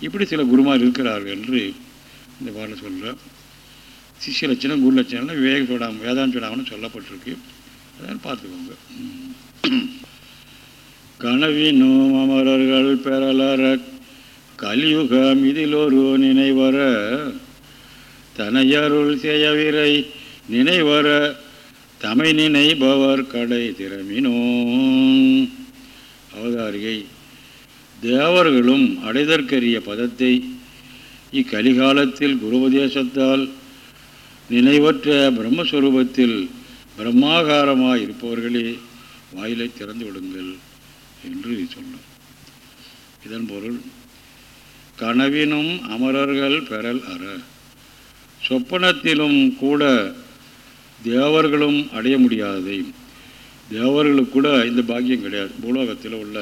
S1: இப்படி சில குருமார் இருக்கிறார்கள் என்று இந்த பாடல் சொல்கிறேன் சிஷ்ய லட்சணம் குரு லட்சணம்னா விவேக சூடாம வேதாந்த சூடாமன்னு சொல்லப்பட்டிருக்கு. அதான் பார்த்துக்கோங்க. கனவினோம் அமரர்கள் பெறலற கலியுகம் இதில் ஒரு நினைவர தனையருள் செய்யவிரை நினைவர தமை நினைபவர் கடை திறமினோ அவதாரிகை தேவர்களும் அடைதற்கரிய பதத்தை இக்கலிகாலத்தில் குருபதேசத்தால் நினைவற்ற பிரம்மஸ்வரூபத்தில் பிரம்மாகாரமாக இருப்பவர்களே வாயிலை திறந்து விடுங்கள் என்று சொன்னார் இதன் பொருள் கனவினும் அமரர்கள் பெறல் அற சொப்பனத்திலும் கூட தேவர்களும் அடைய முடியாததை. தேவர்களுக்கு கூட இந்த பாக்கியம் கிடையாது. பூலோகத்தில் உள்ள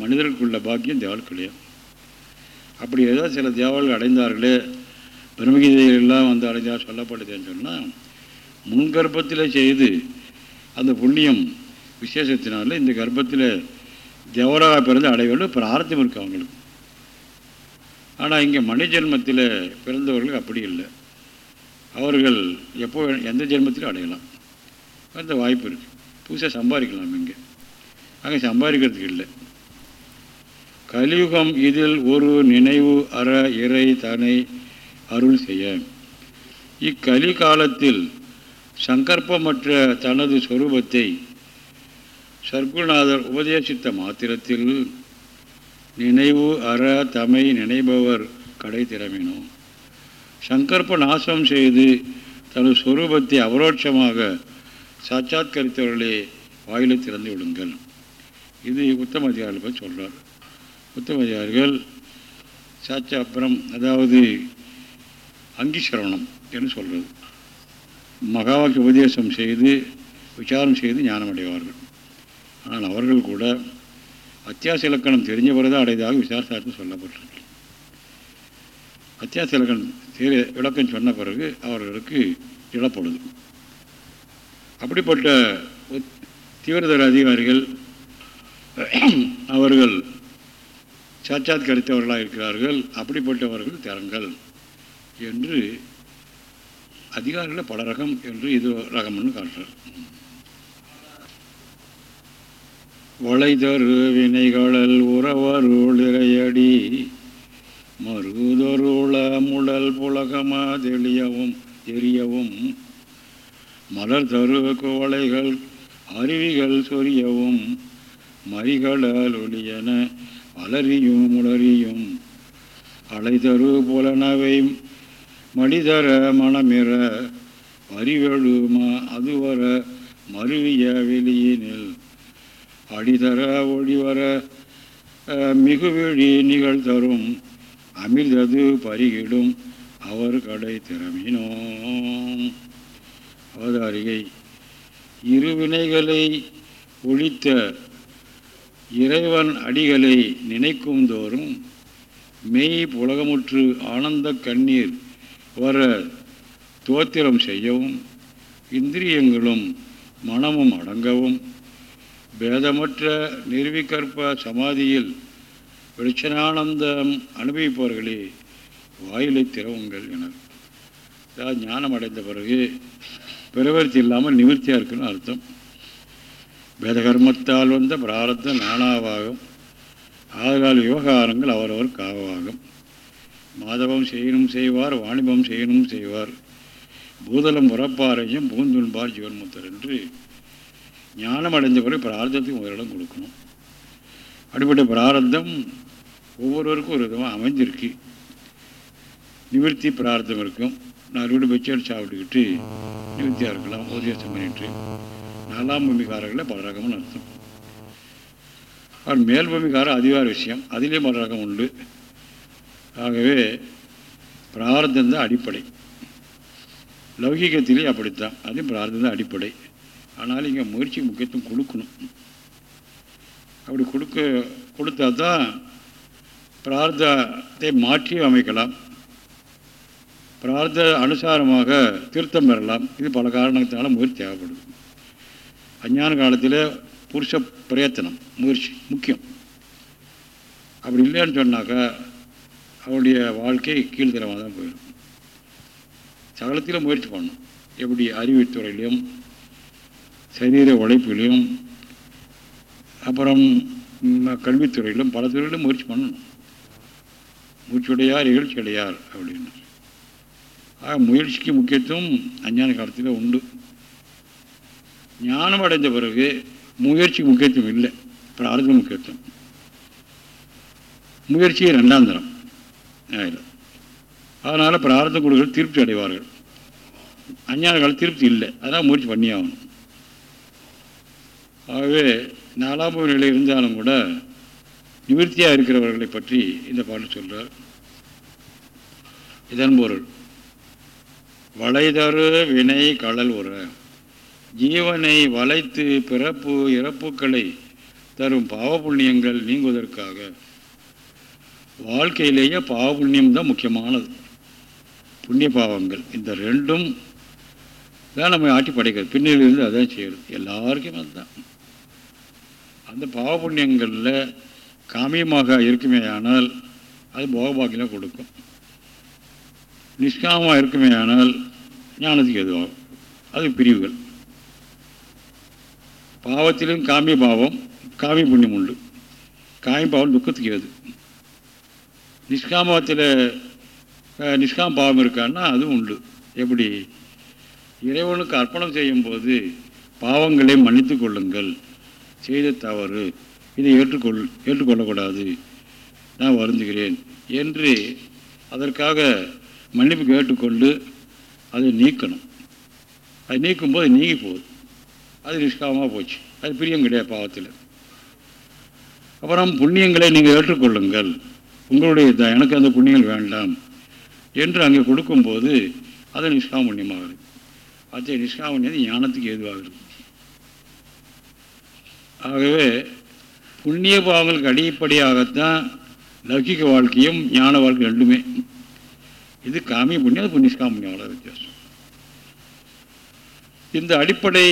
S1: மனிதர்களுக்குள்ள பாக்கியம் தேவர்கள் கிடையாது. அப்படி ஏதோ சில தேவர்கள் அடைந்தார்களே பிரம்மகீதையெல்லாம் வந்து அடைஞ்சால் சொல்லப்படுதுன்னு சொன்னால் முன்கர்ப்பத்தில் செய்து அந்த புண்ணியம் விசேஷத்தினால இந்த கர்ப்பத்தில் தேவராக பிறந்து அடைய பிரார்த்தம் இருக்கு அவங்களுக்கு. ஆனால் இங்கே மனித ஜென்மத்தில் பிறந்தவர்களுக்கு அப்படி இல்லை. அவர்கள் எப்போ எந்த ஜென்மத்திலும் அடையலாம். அந்த வாய்ப்பு இருக்குது புதுசாக சம்பாதிக்கலாம் இங்கே. அங்கே சம்பாதிக்கிறதுக்கு இல்லை. கலியுகம் இதில் ஒரு நினைவு அற இறை தனை அருள் செய்ய. இக்கலி காலத்தில் சங்கற்பமற்ற தனது சொரூபத்தை சர்க்குநாதர் உபதேசித்த மாத்திரத்தில் நினைவு அற தமை நினைபவர் கடை திறமினோம். சங்கற்ப நாசம் செய்து தனது சொரூபத்தை அபரோட்சமாக சாட்சாத்கரித்தவர்களே வாயிலை திறந்து விடுங்கள். இது உத்தமதியாரில் போய் சொல்கிறார் உத்தமதியார்கள் சாட்சாபுரம் அதாவது அங்கீஸ்வரணம் என்று சொல்கிறது மகாவாக்கு உபதேசம் செய்து விசாரம் செய்து ஞானம் அடைவார்கள் ஆனால் அவர்கள் கூட அத்தியாச இலக்கணம் தெரிஞ்ச பிறகு அடையதாக விசாரசாரத்தில் சொல்லப்பட்டிருக்கு. அத்தியாச இலக்கணம் சிறு விளக்கம் சொன்ன பிறகு அவர்களுக்கு இழப்படுது அப்படிப்பட்ட தீவிரதர அதிகாரிகள் அவர்கள் சாட்சாத் கருத்தவர்களாக இருக்கிறார்கள் அப்படிப்பட்டவர்கள் தரங்கள் என்று அதிகாரிகளை பல ரகம் என்று இது ரகம்னு காட்டுறார். வளைதரு வினைகளல் உறவருள் இறையடி மருதொருள முழல் புலகமா தெளியவும் தெரியவும் மலர் தரு குவளைகள் அருவிகள் சொரியவும் மறிகடல் ஒளியன அலறியும் உளறியும் அலைதரு புலனவை மடிதர மனமிற அறிவெழுமா அதுவர மருவிய வெளியினில் அடிதர ஒளிவர மிகுவிழி நிகழ்தரும் அமிர்தது பருகிடும் அவர் கடை திறமினோம். அவதாரிகை இருவினைகளை ஒழித்த இறைவன் அடிகளை நினைக்கும் தோறும் மெய் புலகமுற்று ஆனந்த கண்ணீர் வர தோத்திரம் செய்யவும் இந்திரியங்களும் மனமும் அடங்கவும் பேதமற்ற நிர்விகற்ப சமாதியில் வெளிச்சனானந்தம் அனுபவிப்பவர்களே வாயிலை திறவுங்கள் என அதாவது ஞானம் அடைந்த பிறகு பிரவர்த்தி இல்லாமல் நிவர்த்தியாக இருக்குன்னு அர்த்தம். வேதகர்மத்தால் வந்த பிராரத்தம் நானாவாகும். ஆதலால் விவகாரங்கள் அவரவர் காவாகும் மாதவம் செய்யணும் செய்வார் வாணிபம் செய்யணும் செய்வார். பூதலம் உறப்பாரையும் பூந்துண்பார் ஜீவன்முத்தர் என்று ஞானம் அடைந்த பிறகு பிரார்த்தத்துக்கு முதலிடம் கொடுக்கணும். அப்படிப்பட்ட பிரார்த்தம் ஒவ்வொருவருக்கும் ஒரு விதமாக அமைஞ்சிருக்கு. நிவர்த்தி பிரார்த்தம் இருக்கும். நான் வீடு பெச்சேட் சாப்பிட்டுக்கிட்டு நிவர்த்தியாக இருக்கலாம் உபதேசம் பண்ணிட்டு. நாலாம் பூமிக்காரர்களில் பல ரகம்னு அர்த்தம். அவர் மேல் பூமிக்காரர் அதிகார விஷயம் அதிலே பல ரகம் உண்டு. ஆகவே பிரார்த்தம் தான் அடிப்படை. லௌகிகத்திலே அப்படித்தான். அது பிரார்த்தம் தான் அடிப்படை. ஆனால் இங்கே முயற்சி முக்கியத்துவம் கொடுக்கணும். அப்படி கொடுக்க கொடுத்தா தான் பிரார்த்தத்தை மாற்றி அமைக்கலாம். பிரார்த்த அனுசாரமாக திருத்தம் பெறலாம். இது பல காரணத்தினால முயற்சி தேவைப்படுது. அஞ்ஞான காலத்தில் புருஷ பிரயத்தனம் முயற்சி முக்கியம். அப்படி இல்லைன்னு சொன்னாக்கா அவருடைய வாழ்க்கை கீழ்த்தரமாக தான் போயிடும். சகலத்திலும் முயற்சி பண்ணணும். எப்படி அறிவுத்துறையிலையும் சரீர உழைப்பிலையும் அப்புறம் கல்வித்துறையிலும் பல துறையிலும் முயற்சி பண்ணணும். மூச்சுடையார் இகழ்ச்சியடையார் அப்படின்னு. ஆக முயற்சிக்கு முக்கியத்துவம் அஞ்ஞான காலத்தில் உண்டு. ஞானம் அடைந்த பிறகு முயற்சிக்கு முக்கியத்துவம் இல்லை. பிரார்த்தம் முக்கியத்துவம். முயற்சி ரெண்டாம் தரம். அதனால் பிரார்த்தம் கொடுக்குறது திருப்தி அடைவார்கள். அஞ்ஞான காலம் திருப்தி இல்லை. அதனால் முயற்சி பண்ணி ஆகணும். ஆகவே நாலாபு நிலை இருந்தாலும் கூட நிவர்த்தியாக இருக்கிறவர்களை பற்றி இந்த பாடல் சொல்கிறார் இதன் பொருள் வளைதரு வினை கடல் உற ஜீவனை வளைத்து பிறப்பு இறப்புக்களை தரும் பாவ புண்ணியங்கள் நீங்குவதற்காக. வாழ்க்கையிலேயே பாவ புண்ணியம் தான் முக்கியமானது. புண்ணிய பாவங்கள் இந்த ரெண்டும் தான் நம்ம ஆட்டி படைக்கிறது. பின்னிலிருந்து அதான் செய்கிறது. எல்லாருக்கும் அதுதான். அந்த பாவ புண்ணியங்களில் காமியமாக இருக்குமே ஆனால் அது போகபாக்கியம் கொடுக்கும். நிஷ்காமமாக இருக்குமே ஆனால் ஞானத்துக்கு எதுவாகும்? அது பிரிவுகள். பாவத்திலும் காமிய பாவம் காமிய புண்ணியம் உண்டு. காமி பாவம் துக்கத்துக்கு எது? நிஷ்காமத்தில் நிஷ்காம பாவம் இருக்கான்னா அதுவும் உண்டு. எப்படி? இறைவனுக்கு அர்ப்பணம் செய்யும்போது பாவங்களை மன்னித்து கொள்ளுங்கள். செய்த தவறு. இதை ஏற்றுக்கொள் ஏற்றுக்கொள்ளக்கூடாது. நான் வருந்துகிறேன் என்று அதற்காக மன்னிப்பு கேட்டுக்கொண்டு அதை நீக்கணும். அது நீக்கும்போது நீங்கி போகுது. அது நிஷ்காமமாக போச்சு. அது பிரியம் கிடையாது பாவத்தில். அப்புறம் புண்ணியங்களை நீங்கள் ஏற்றுக்கொள்ளுங்கள். உங்களுடைய தான் எனக்கு அந்த புண்ணியங்கள் வேண்டாம் என்று அங்கே கொடுக்கும்போது அது நிஷ்காம புண்ணியமாகுது அத்தை நிஷ்காமணியது ஞானத்துக்கு ஏதுவாக ஆகவே புண்ணிய பாவங்களுக்கு அடிப்படையாகத்தான் லௌகிக வாழ்க்கையும் ஞான வாழ்க்கை ரெண்டுமே. இது காமிய புண்ணியம் அது புண்ணியஸ்காமணியம் அவ்வளோ வித்தியாசம். இந்த அடிப்படை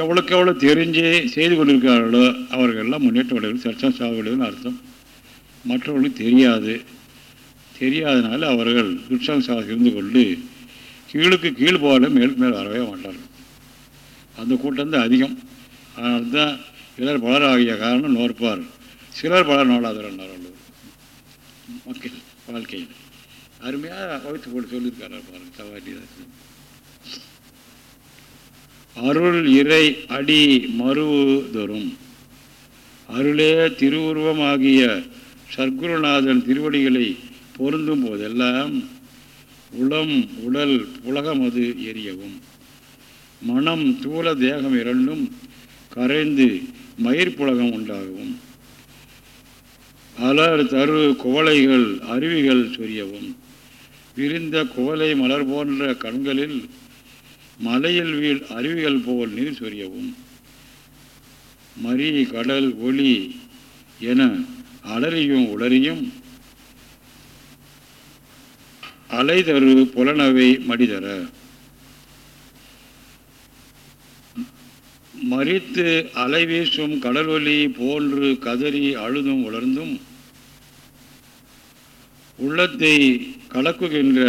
S1: எவ்வளோக்கு எவ்வளோ தெரிஞ்சு செய்து கொண்டிருக்கிறார்களோ அவர்கள்லாம் முன்னேற்ற உடையவர்கள் சர்ச்சா சாகுடையவர்கள் அர்த்தம். மற்றவர்களுக்கு தெரியாது. தெரியாதனால அவர்கள் துட்சம் இருந்து கொண்டு கீழுக்கு கீழ் போகல மேலுக்கு மேலே வரவே மாட்டார்கள். அந்த கூட்டம் தான் அதிகம். அதனால தான் சிலர் பலர் ஆகிய காரணம் நோற்பார். சிலர் பலர் நோடாதவர் மக்கள் வாழ்க்கையில். அருமையாக வகுத்து போட்டு சொல்லியிருக்காரு பாருங்க சவாட்டி அருள் இறை அடி மறுதரும் அருளே திருவுருவமாகிய சர்க்குருநாதன் திருவடிகளை பொருந்தும் போதெல்லாம் உளம் உடல் புலகமது எரியவும். மனம் தூள தேகம் இரண்டும் கரைந்து மயிர்ப்புலகம் உண்டாகவும் அலர் தரு குவளைகள் அருவிகள் சொரியவும். விரிந்த குவளை மலர் போன்ற கண்களில் மலையில் வீழ் அருவிகள் போல் நீர் சொரியவும். மறி கடல் ஒளி என அலறியும் உளறியும் அலைதரு புலனவை மடிதர. மறித்து அலை வீசும் கடலொலி போன்று கதறி அழுதும் உலர்ந்தும் உள்ளத்தை கலக்குகின்ற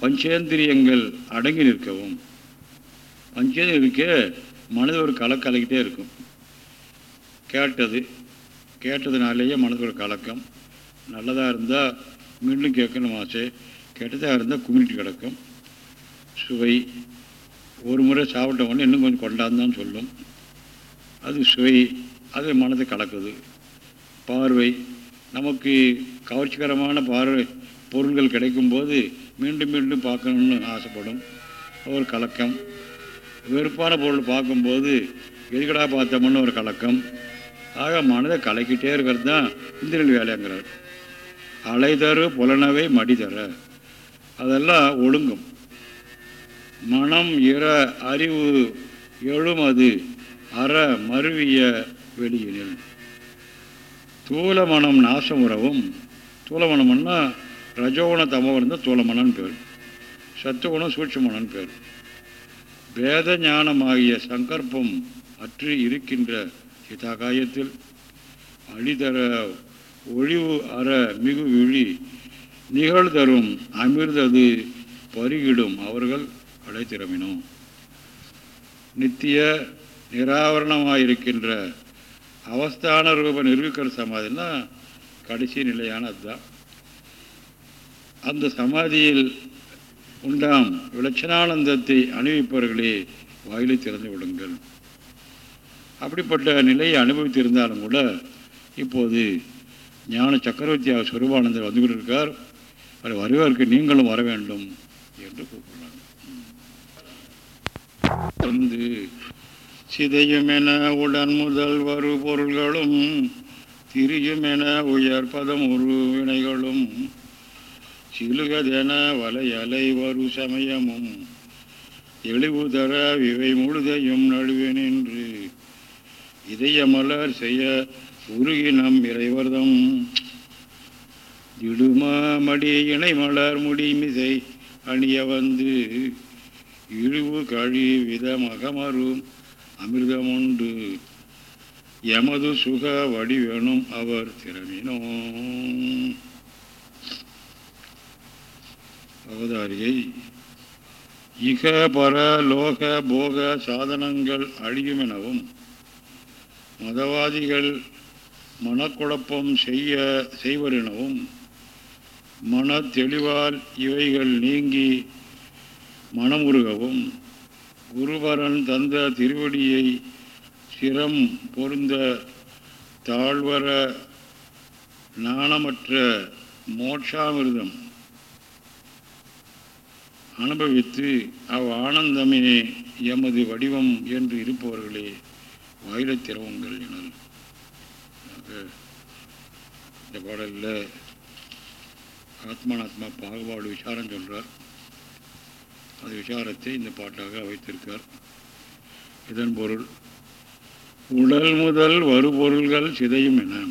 S1: பஞ்சேந்திரியங்கள் அடங்கி நிற்கவும். பஞ்சேந்திரம் இருக்க மனது ஒரு கலக்கலக்கிட்டே இருக்கும். கேட்டது கேட்டதுனாலேயே மனது ஒரு கலக்கம். நல்லதாக இருந்தால் மீண்டும் கேட்கணும் ஆசை கெட்டதாக இருந்தால் குமிழ்ச்சி கிடக்கும். சுவை ஒரு முறை சாப்பிட்ட உடனே இன்னும் கொஞ்சம் கொண்டாந்தான் சொல்லும். அது சுவை அது மனதை கலக்குது. பார்வை நமக்கு கவர்ச்சிகரமான பார்வை பொருள்கள் கிடைக்கும்போது மீண்டும் மீண்டும் பார்க்கணும்னு ஆசைப்படும். ஒரு கலக்கம். வெறுப்பான பொருள் பார்க்கும்போது எதுக்கடா பார்த்தோம்னு ஒரு கலக்கம். ஆக மனதை கலக்கிட்டே இருக்கிறது தான் இந்திரல் வேலைங்கிறார். அலைதரு புலனவை மடிதர. அதெல்லாம் ஒழுங்கும். மனம் இற அறிவு எழுமது அற மருவிய வெளியினில். தூல மனம் நாசம் உறவும் தூலமனம்னா ரஜோகுண தமோகுணம் தான் தூலமனன் பேர். சத்துகுணம் சூட்சமனன் பேர். வேத ஞானமாகிய சங்கற்பம் அற்று இருக்கின்ற சிதாகாயத்தில் அழிதர ஒழிவு அற மிகு விழி நிகழ்தரும் அமிர்தது பருகிடும் அவர்கள் அழைத்திறமினோம் நித்திய நிராவரணமாயிருக்கின்ற அவஸ்தான ரூப நிர்விக்கிற சமாதினா கடைசி நிலையான அதுதான். அந்த சமாதியில் உண்டாம் விளட்சணானந்தத்தை அனுபவிப்பவர்களே வாயிலை திறந்து விடுங்கள். அப்படிப்பட்ட நிலையை அனுபவித்திருந்தாலும் கூட இப்போது ஞான சக்கரவர்த்தியாக சுரூபானந்தர் வந்து கொண்டிருக்கார். அவர் வருவதற்கு நீங்களும் வர வேண்டும் என்று வந்து சிதையுமென உடன் முதல் வரு பொருள்களும் திரியுமென உயர் பதமுரு வினைகளும். சிலுகதென வலை அலை வரு சமயமும் எழுவுதர விவை முழுதையும் நடுவே நின்று இதயமலர் செய்ய உருகி நம் இறைவர்தம். இடுமாமடி இணைமலர் முடிமிசை அணிய வந்து இழிவு கழி விதமகமரும் அமிர்தமுண்டு. எமது சுக வடிவெனும் அவர் திறமினோ அவதாரியை இக பர லோக போக சாதனங்கள் அழியுமெனவும் மதவாதிகள் மனக்குழப்பம் செய்ய செய்வரெனவும் மன தெளிவால் இவைகள் நீங்கி மனமுருகவும் குருவரன் தந்த திருவடியை சிரம் பொருந்த தாழ்வர நாணமற்ற மோட்சாமிர்தம் அனுபவித்து அவ் ஆனந்தமே எமது வடிவம் என்று இருப்பவர்களே வாயிலை திறவுங்கள் எனல். இந்த பாடலில் ஆத்மானாத்மா பாகுபாடு விசாரம் சொல்கிறார் அது விசாரத்தை இந்த பாட்டாக வைத்திருக்கார் இதன் பொருள் உடல் முதல் வருபொருள்கள் சிதையும் என.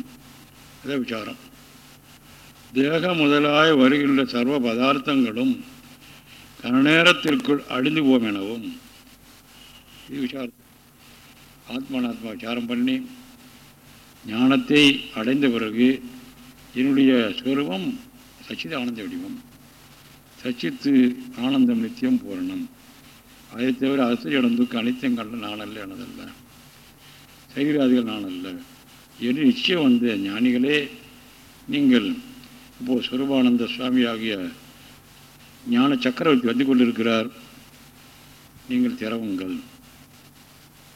S1: இதை விசாரம். தேக முதலாய் வருகின்ற சர்வ பதார்த்தங்களும் கனநேரத்திற்குள் அழிந்து போம் எனவும் இது விசாரம். ஆத்மானாத்மா விசாரம் பண்ணி ஞானத்தை அடைந்த பிறகு என்னுடைய ஸ்வரூபம் சச்சிதானந்த வடிவம். சச்சித்து ஆனந்தம் நித்தியம் பூரணம். அதை தவிர அசையடம் துக்கம் அனைத்தையும் கண்ட நான் எனதல்ல. சைராதிகள் நானல்ல. என்று நிச்சயம் வந்த ஞானிகளே நீங்கள் இப்போது சுரபானந்த சுவாமி ஆகிய ஞான சக்கரவர்த்தி வந்து கொண்டிருக்கிறார். நீங்கள் திறவுங்கள்.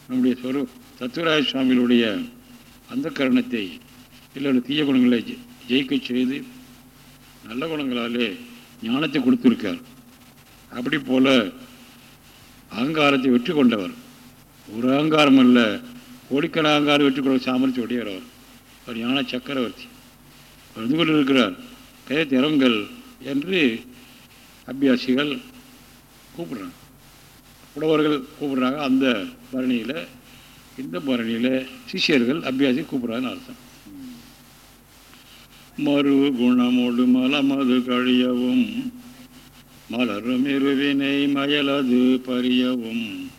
S1: நம்முடைய சொரு தத்துவராய சுவாமிகளுடைய அந்த கரணத்தை இல்லை தீய குணங்களை ஜெயிக்க செய்து நல்ல குணங்களாலே ஞானத்தை கொடுத்துருக்கார். அப்படி போல அகங்காரத்தை வெற்றி கொண்டவர். ஒரு அகங்காரம் அல்ல கோடிக்கண அகங்காரம் வெற்றி கொள்ள சாமர்த்தியம் உடையவர் அவர் ஞான சக்கரவர்த்தி. வந்து கொண்டு இருக்கிறார் கையை திறங்கள் என்று அபியாசிகள் கூப்பிடுறாங்க. புலவர்கள் கூப்பிடுறாங்க. அந்த பரணியில் இந்த பரணியில் சிஷியர்கள் அபியாசி கூப்பிட்றாங்கன்னு அர்த்தம். மறு குணமோடு மலமது கழியவும். மலரும் இருவினை மயலது பறியவும்.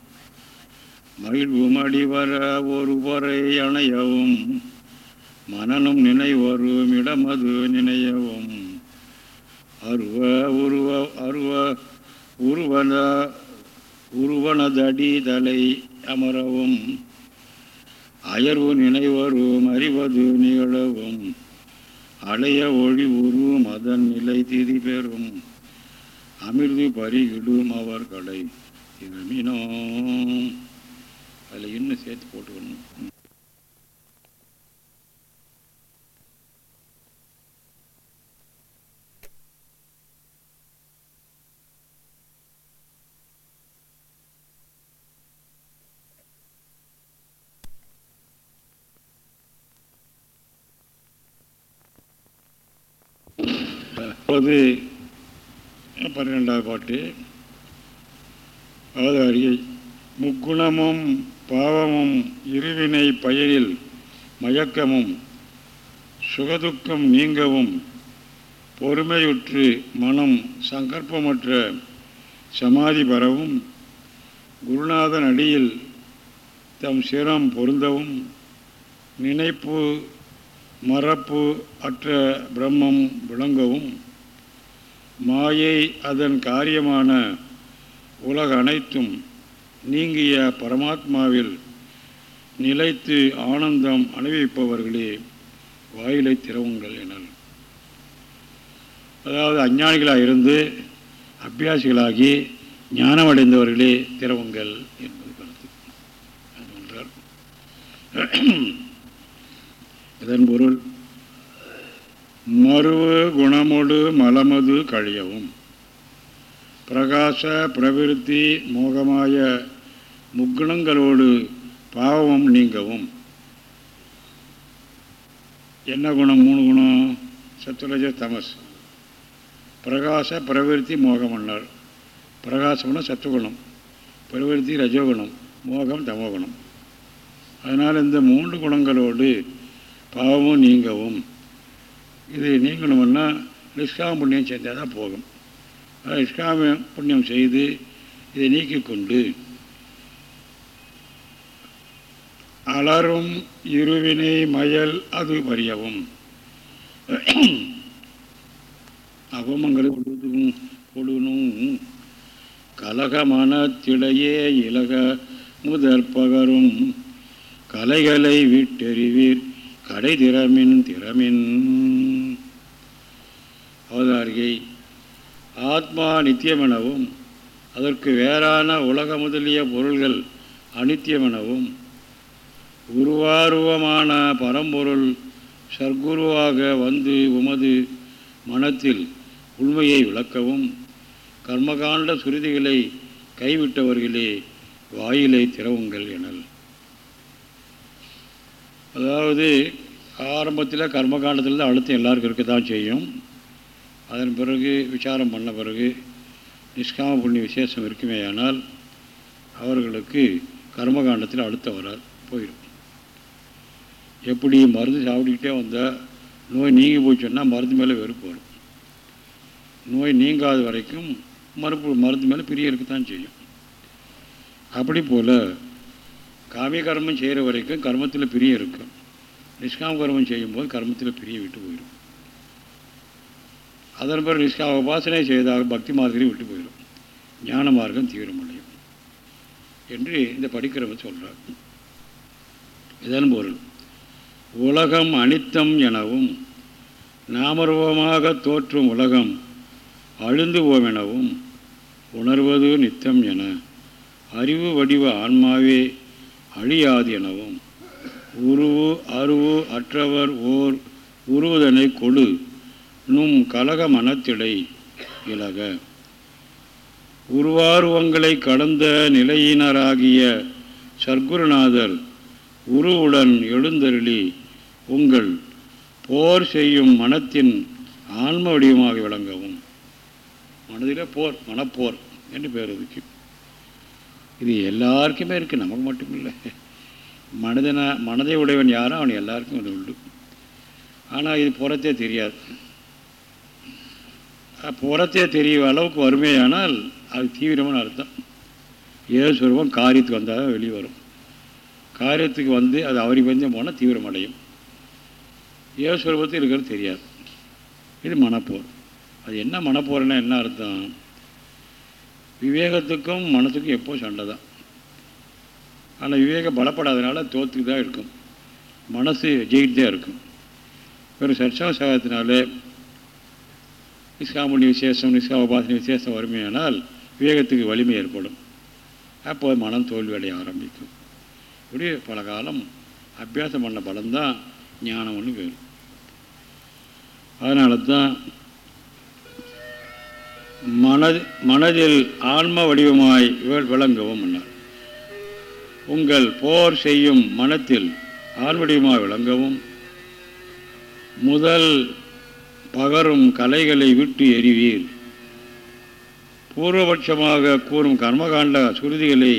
S1: மகிழ்வும் அடிவர ஒரு பொறை அணையவும். மனனும் நினைவரும் இடமது நினையவும். அருவ உருவ அருவ உருவன உருவனதடி தலை அமரவும். அயர்வு நினைவரும் அறிவது நிகழவும். அலைய ஒளி உருவும் அதன் நிலை திதி பெறும். அமிர்து பரிகிடும் அவர் கடை திரும்பினோம் அதில் இன்னும் சேர்த்து போட்டுக்கணும். முப்பது பன்னிரெண்டாவது பாட்டு. அவதாரியை முக்குணமும் பாவமும் இருவினை பயனில் மயக்கமும் சுகதுக்கம் நீங்கவும் பொறுமையுற்று மனம் சங்கற்பமற்ற சமாதி பெறவும் குருநாதன் அடியில் தம் சிரம் பொருந்தவும் நினைப்பு மறப்பு அற்ற பிரம்மம் விளங்கவும் மாயை அதன் காரியமான உலக அனைத்தும் நீங்கிய பரமாத்மாவில் நிலைத்து ஆனந்தம் அனுபவிப்பவர்களே வாயிலை திறவுங்கள் எனல். அதாவது அஞ்ஞானிகளாக இருந்து அபியாசிகளாகி ஞானம் அடைந்தவர்களே திறவுங்கள் என்பது கருத்து. அது ஒன்றார் இதன் பொருள் மருவு குணமொடு மலமது கழியவும். பிரகாச பிரவிருத்தி மோகமாய முக்குணங்களோடு பாவமும் நீங்கவும். என்ன குணம்? மூணு குணம். சத்துரஜ தமஸ். பிரகாச பிரவிருத்தி மோகமன்னார் பிரகாசம்னா சத்துகுணம் பிரவிருத்தி ரஜோகுணம். மோகம் தமோகுணம். அதனால் இந்த மூன்று குணங்களோடு பாவமும் நீங்கவும். இது நீங்கணும்னா நிஷ்காம புண்ணியம் செஞ்சால் தான் போகும் நிஷ்காம புண்ணியம் செய்து இதை நீக்கி கொண்டு அலரும் இருவினை மயல் அது வரியவும் அவமங்களை கொடுத்தும் கொடுணும் கலகமனத்திடையே இலக முதற் பகரும். கலைகளை விட்டெறிவீர் கடை திறமின் திறமின். அவதாரிகை ஆத்மா நித்தியமெனவும் அதற்கு வேறான உலக முதலிய பொருள்கள் அனித்தியமெனவும் உருவாருவமான பரம்பொருள் சர்க்குருவாக வந்து உமது மனத்தில் உண்மையை விளக்கவும் கர்மகாண்ட சுருதிகளை கைவிட்டவர்களே வாயிலை திறவுங்கள் எனல். அதாவது ஆரம்பத்தில் கர்மகாண்டத்தில் தான் அழுத்தம் எல்லாருக்கும் இருக்க தான் செய்யும். அதன் பிறகு விசாரம் பண்ண பிறகு நிஷ்காம புண்ணிய விசேஷம் இருக்குமேயானால் அவர்களுக்கு கர்மகாண்டத்தில் அடுத்த வரார் போயிடும். எப்படி மருந்து சாப்பிட்டுக்கிட்டே வந்தால் நோய் நீங்கி போச்சுன்னா மருந்து மேலே வெறுப்பு வரும். நோய் நீங்காத வரைக்கும் மறுப்பு மருந்து மேலே பிரிய இருக்கத்தான் செய்யும். அப்படி போல் காவிய கர்மம் செய்கிற வரைக்கும் கர்மத்தில் பிரிய இருக்கும். நிஷ்காம கர்மம் செய்யும்போது கர்மத்தில் பிரிய விட்டு போயிடும். அதன் பிறகு நிஷ்காம உபாசனை செய்தாக பக்தி மார்க்கம் விட்டு போயிடும். ஞான மார்க்கம் தீவிரமடையும் என்று இந்த படிக்கிறவன் சொல்கிறார் இதன் பொருள் உலகம் அனித்தம் எனவும் நாமரூபமாக தோற்றும் உலகம் அழுந்து போமெனவும் உணர்வது நித்தம் என அறிவு வடிவ ஆன்மாவே அழியாது எனவும் உருவு அருவு அற்றவர் ஓர் உருவதனை கொடு நும் கலக மனத்திடை இலக. உருவாருவங்களை கடந்த நிலையினராகிய சர்க்குருநாதர் உருவுடன் எழுந்தருளி உங்கள் போர் செய்யும் மனத்தின் ஆன்ம வடிவமாக விளங்கவும். மனதிலே போர் மனப்போர் என்று பேர் இதுக்கு இது எல்லாருக்குமே இருக்குது நமக்கு மட்டும் இல்லை மனதன மனதை உடையவன் யாரும் அவன் எல்லாருக்கும் அது உண்டு. ஆனால் இது புறத்தே தெரியாது. புறத்தே தெரியும் அளவுக்கு வறுமையானால் அது தீவிரமான அர்த்தம். ஏழு சுரூபம் காரியத்துக்கு வந்தால் வெளியே வரும். காரியத்துக்கு வந்து அது அவருக்கு வந்து போனால் தீவிரம் அடையும் ஏழு சுரூபத்தில் இருக்கிறது தெரியாது. இது மனப்போர். அது என்ன மனப்போர்னா என்ன அர்த்தம்? விவேகத்துக்கும் மனத்துக்கும் எப்போ சண்டை தான். ஆனால் விவேகம் பலப்படாதனால தோத்துக்கு தான் இருக்கும். மனசு ஜெயிட்டு தான் இருக்கும். வெறும் சர்ச்சா சாகத்தினாலே நிஷ்காமணி விசேஷம் நிஷ்காமபாசன விசேஷம் வறுமையானால் விவேகத்துக்கு வலிமை ஏற்படும். அப்போது மனம் தோல்வியடைய ஆரம்பிக்கும். இப்படி பல காலம் அபியாசம் பண்ண பலம்தான் ஞானம் ஒன்று பேர் அதனால தான் மனது மனதில் ஆன்ம வடிவமாய் விளங்கவும் என்னார் உங்கள் போர் செய்யும் மனத்தில் ஆன்வடிவமாய் விளங்கவும் முதல் பகரும் கலைகளை விட்டு எறிவீர். பூர்வபட்சமாக கூறும் கர்மகாண்ட சுருதிகளை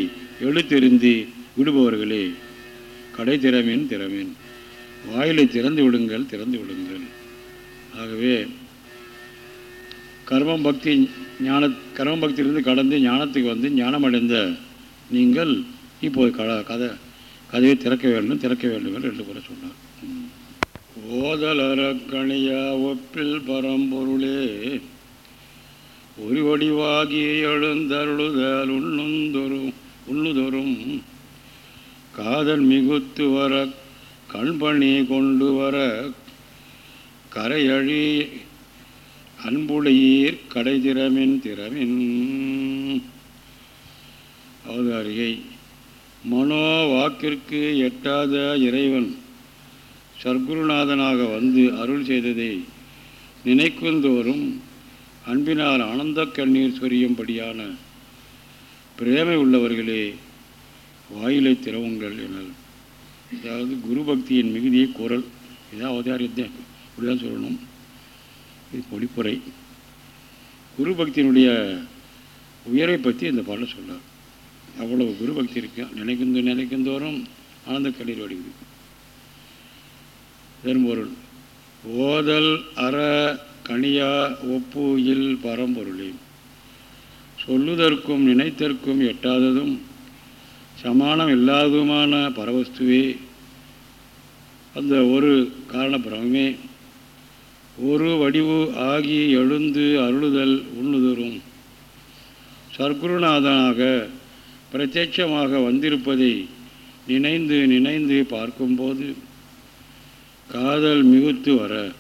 S1: எழுத்தெறிந்து விடுபவர்களே கடை திறமின் திறமின். வாயிலை திறந்து விடுங்கள் திறந்து விடுங்கள். ஆகவே கர்மம் பக்தி ஞான கர்ம பக்தியிலிருந்து கடந்து ஞானத்துக்கு வந்து ஞானமடைந்த நீங்கள் இப்போது க கதை கதையை திறக்க வேண்டும் திறக்க வேண்டும் என்று ரெண்டு முறை சொன்னார். ஓதலரக்கணியா ஒப்பில் பரம்பொருளே. ஒரு வடிவாகி எழுந்தருளுதல் உண்ணுந்தொரும் உண்ணுதொரும். காதல் மிகுத்து வர கண்பணி கொண்டு வர கரையழி அன்புடையீர் கடை திறமின் திறமின். அவதாரியை மனோ வாக்கிற்கு எட்டாத இறைவன் சர்க்குருநாதனாக வந்து அருள் செய்ததை நினைக்குந்தோறும் அன்பினால் ஆனந்த கண்ணீர் சொரியும்படியான பிரேமை உள்ளவர்களே வாயிலை திறவுங்கள் எனல். அதாவது குரு பக்தியின் மிகுதியை குரல் இதான் அவதாரியத்தை இப்படிதான் சொல்லணும். இது பொழிப்புரை. குரு பக்தியினுடைய உயரை பற்றி இந்த பாடல சொல்லார் அவ்வளவு குரு பக்தி இருக்கு. நினைக்கின்ற நினைக்கின்றோறும் ஆனந்த கண்ணீர் வடிவுது பெரும்பொருள். ஓதல் அற கனியா ஒப்பு இல் பரம்பொருளே. சொல்லுதற்கும் நினைத்தற்கும் எட்டாததும் சமானம் இல்லாததுமான பரவஸ்துவே. அந்த ஒரு காரண ஒரு வடிவு ஆகி எழுந்து அருளுதல் உண்ணுதரும். சர்க்குருநாதனாக பிரத்யட்சமாக வந்திருப்பதை நினைந்து நினைந்து பார்க்கும்போது காதல் மிகுத்து வர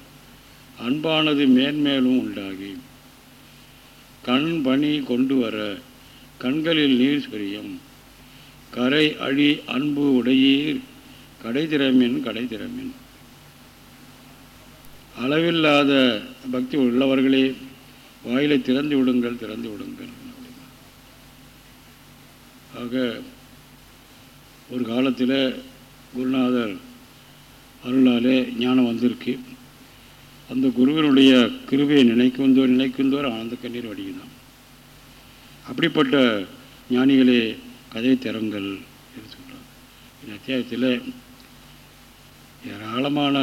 S1: அன்பானது மேன்மேலும் உண்டாகி. கண் பணி கொண்டு வர கண்களில் நீர் சொரியும். கரை அழி அன்பு உடையீர் கடை திறமின் கடை திறமின் அளவில்லாத பக்தி உள்ளவர்களே வாயிலை திறந்து விடுங்கள் திறந்து விடுங்கள். ஆக ஒரு காலத்தில் குருநாதர் அருளாலே ஞானம் வந்திருக்கு. அந்த குருவினுடைய கிருபையை நினைக்குந்தோர் நினைக்குந்தோர் ஆனந்த கண்ணீர் வடிகிறான் அப்படிப்பட்ட ஞானிகளே கதை திறங்கள் என்று சொல்கிறார் இந்த அத்தியாயத்தில் ஏராளமான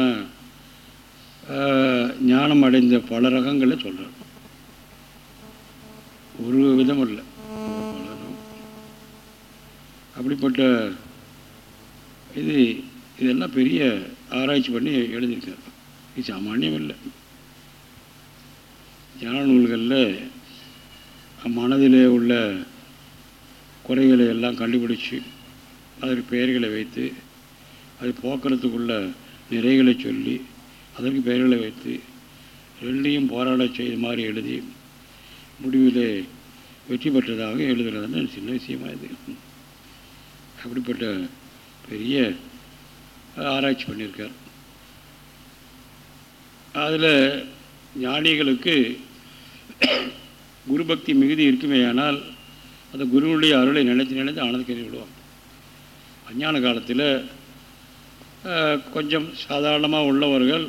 S1: ஞானம் அடைந்த பல ரகங்களை சொல்கிறார் ஒரு விதம் இல்லை. அப்படிப்பட்ட இது இதெல்லாம் பெரிய ஆராய்ச்சி பண்ணி எழுதியிருக்கார். இது சாமானியம் இல்லை. ஜன நூல்களில் மனதிலே உள்ள குறைகளை எல்லாம் கண்டுபிடிச்சு அதற்கு பெயர்களை வைத்து அது போக்குறதுக்குள்ள நிறைகளை சொல்லி அதற்கு பெயர்களை வைத்து ரெண்டையும் போராட செய்த மாதிரி எழுதி முடிவிலே வெற்றி பெற்றதாக எழுதுறதுன்னு சின்ன விஷயமாக இது. அப்படிப்பட்ட பெரிய ஆராய்ச்சி பண்ணியிருக்கார். அதில் ஞானிகளுக்கு குரு பக்தி மிகுதி இருக்குமே ஆனால் அந்த குருவுடைய அருளை நினைத்து நினைத்து ஆனந்த விடுவாங்க. அஞ்ஞான காலத்தில் கொஞ்சம் சாதாரணமாக உள்ளவர்கள்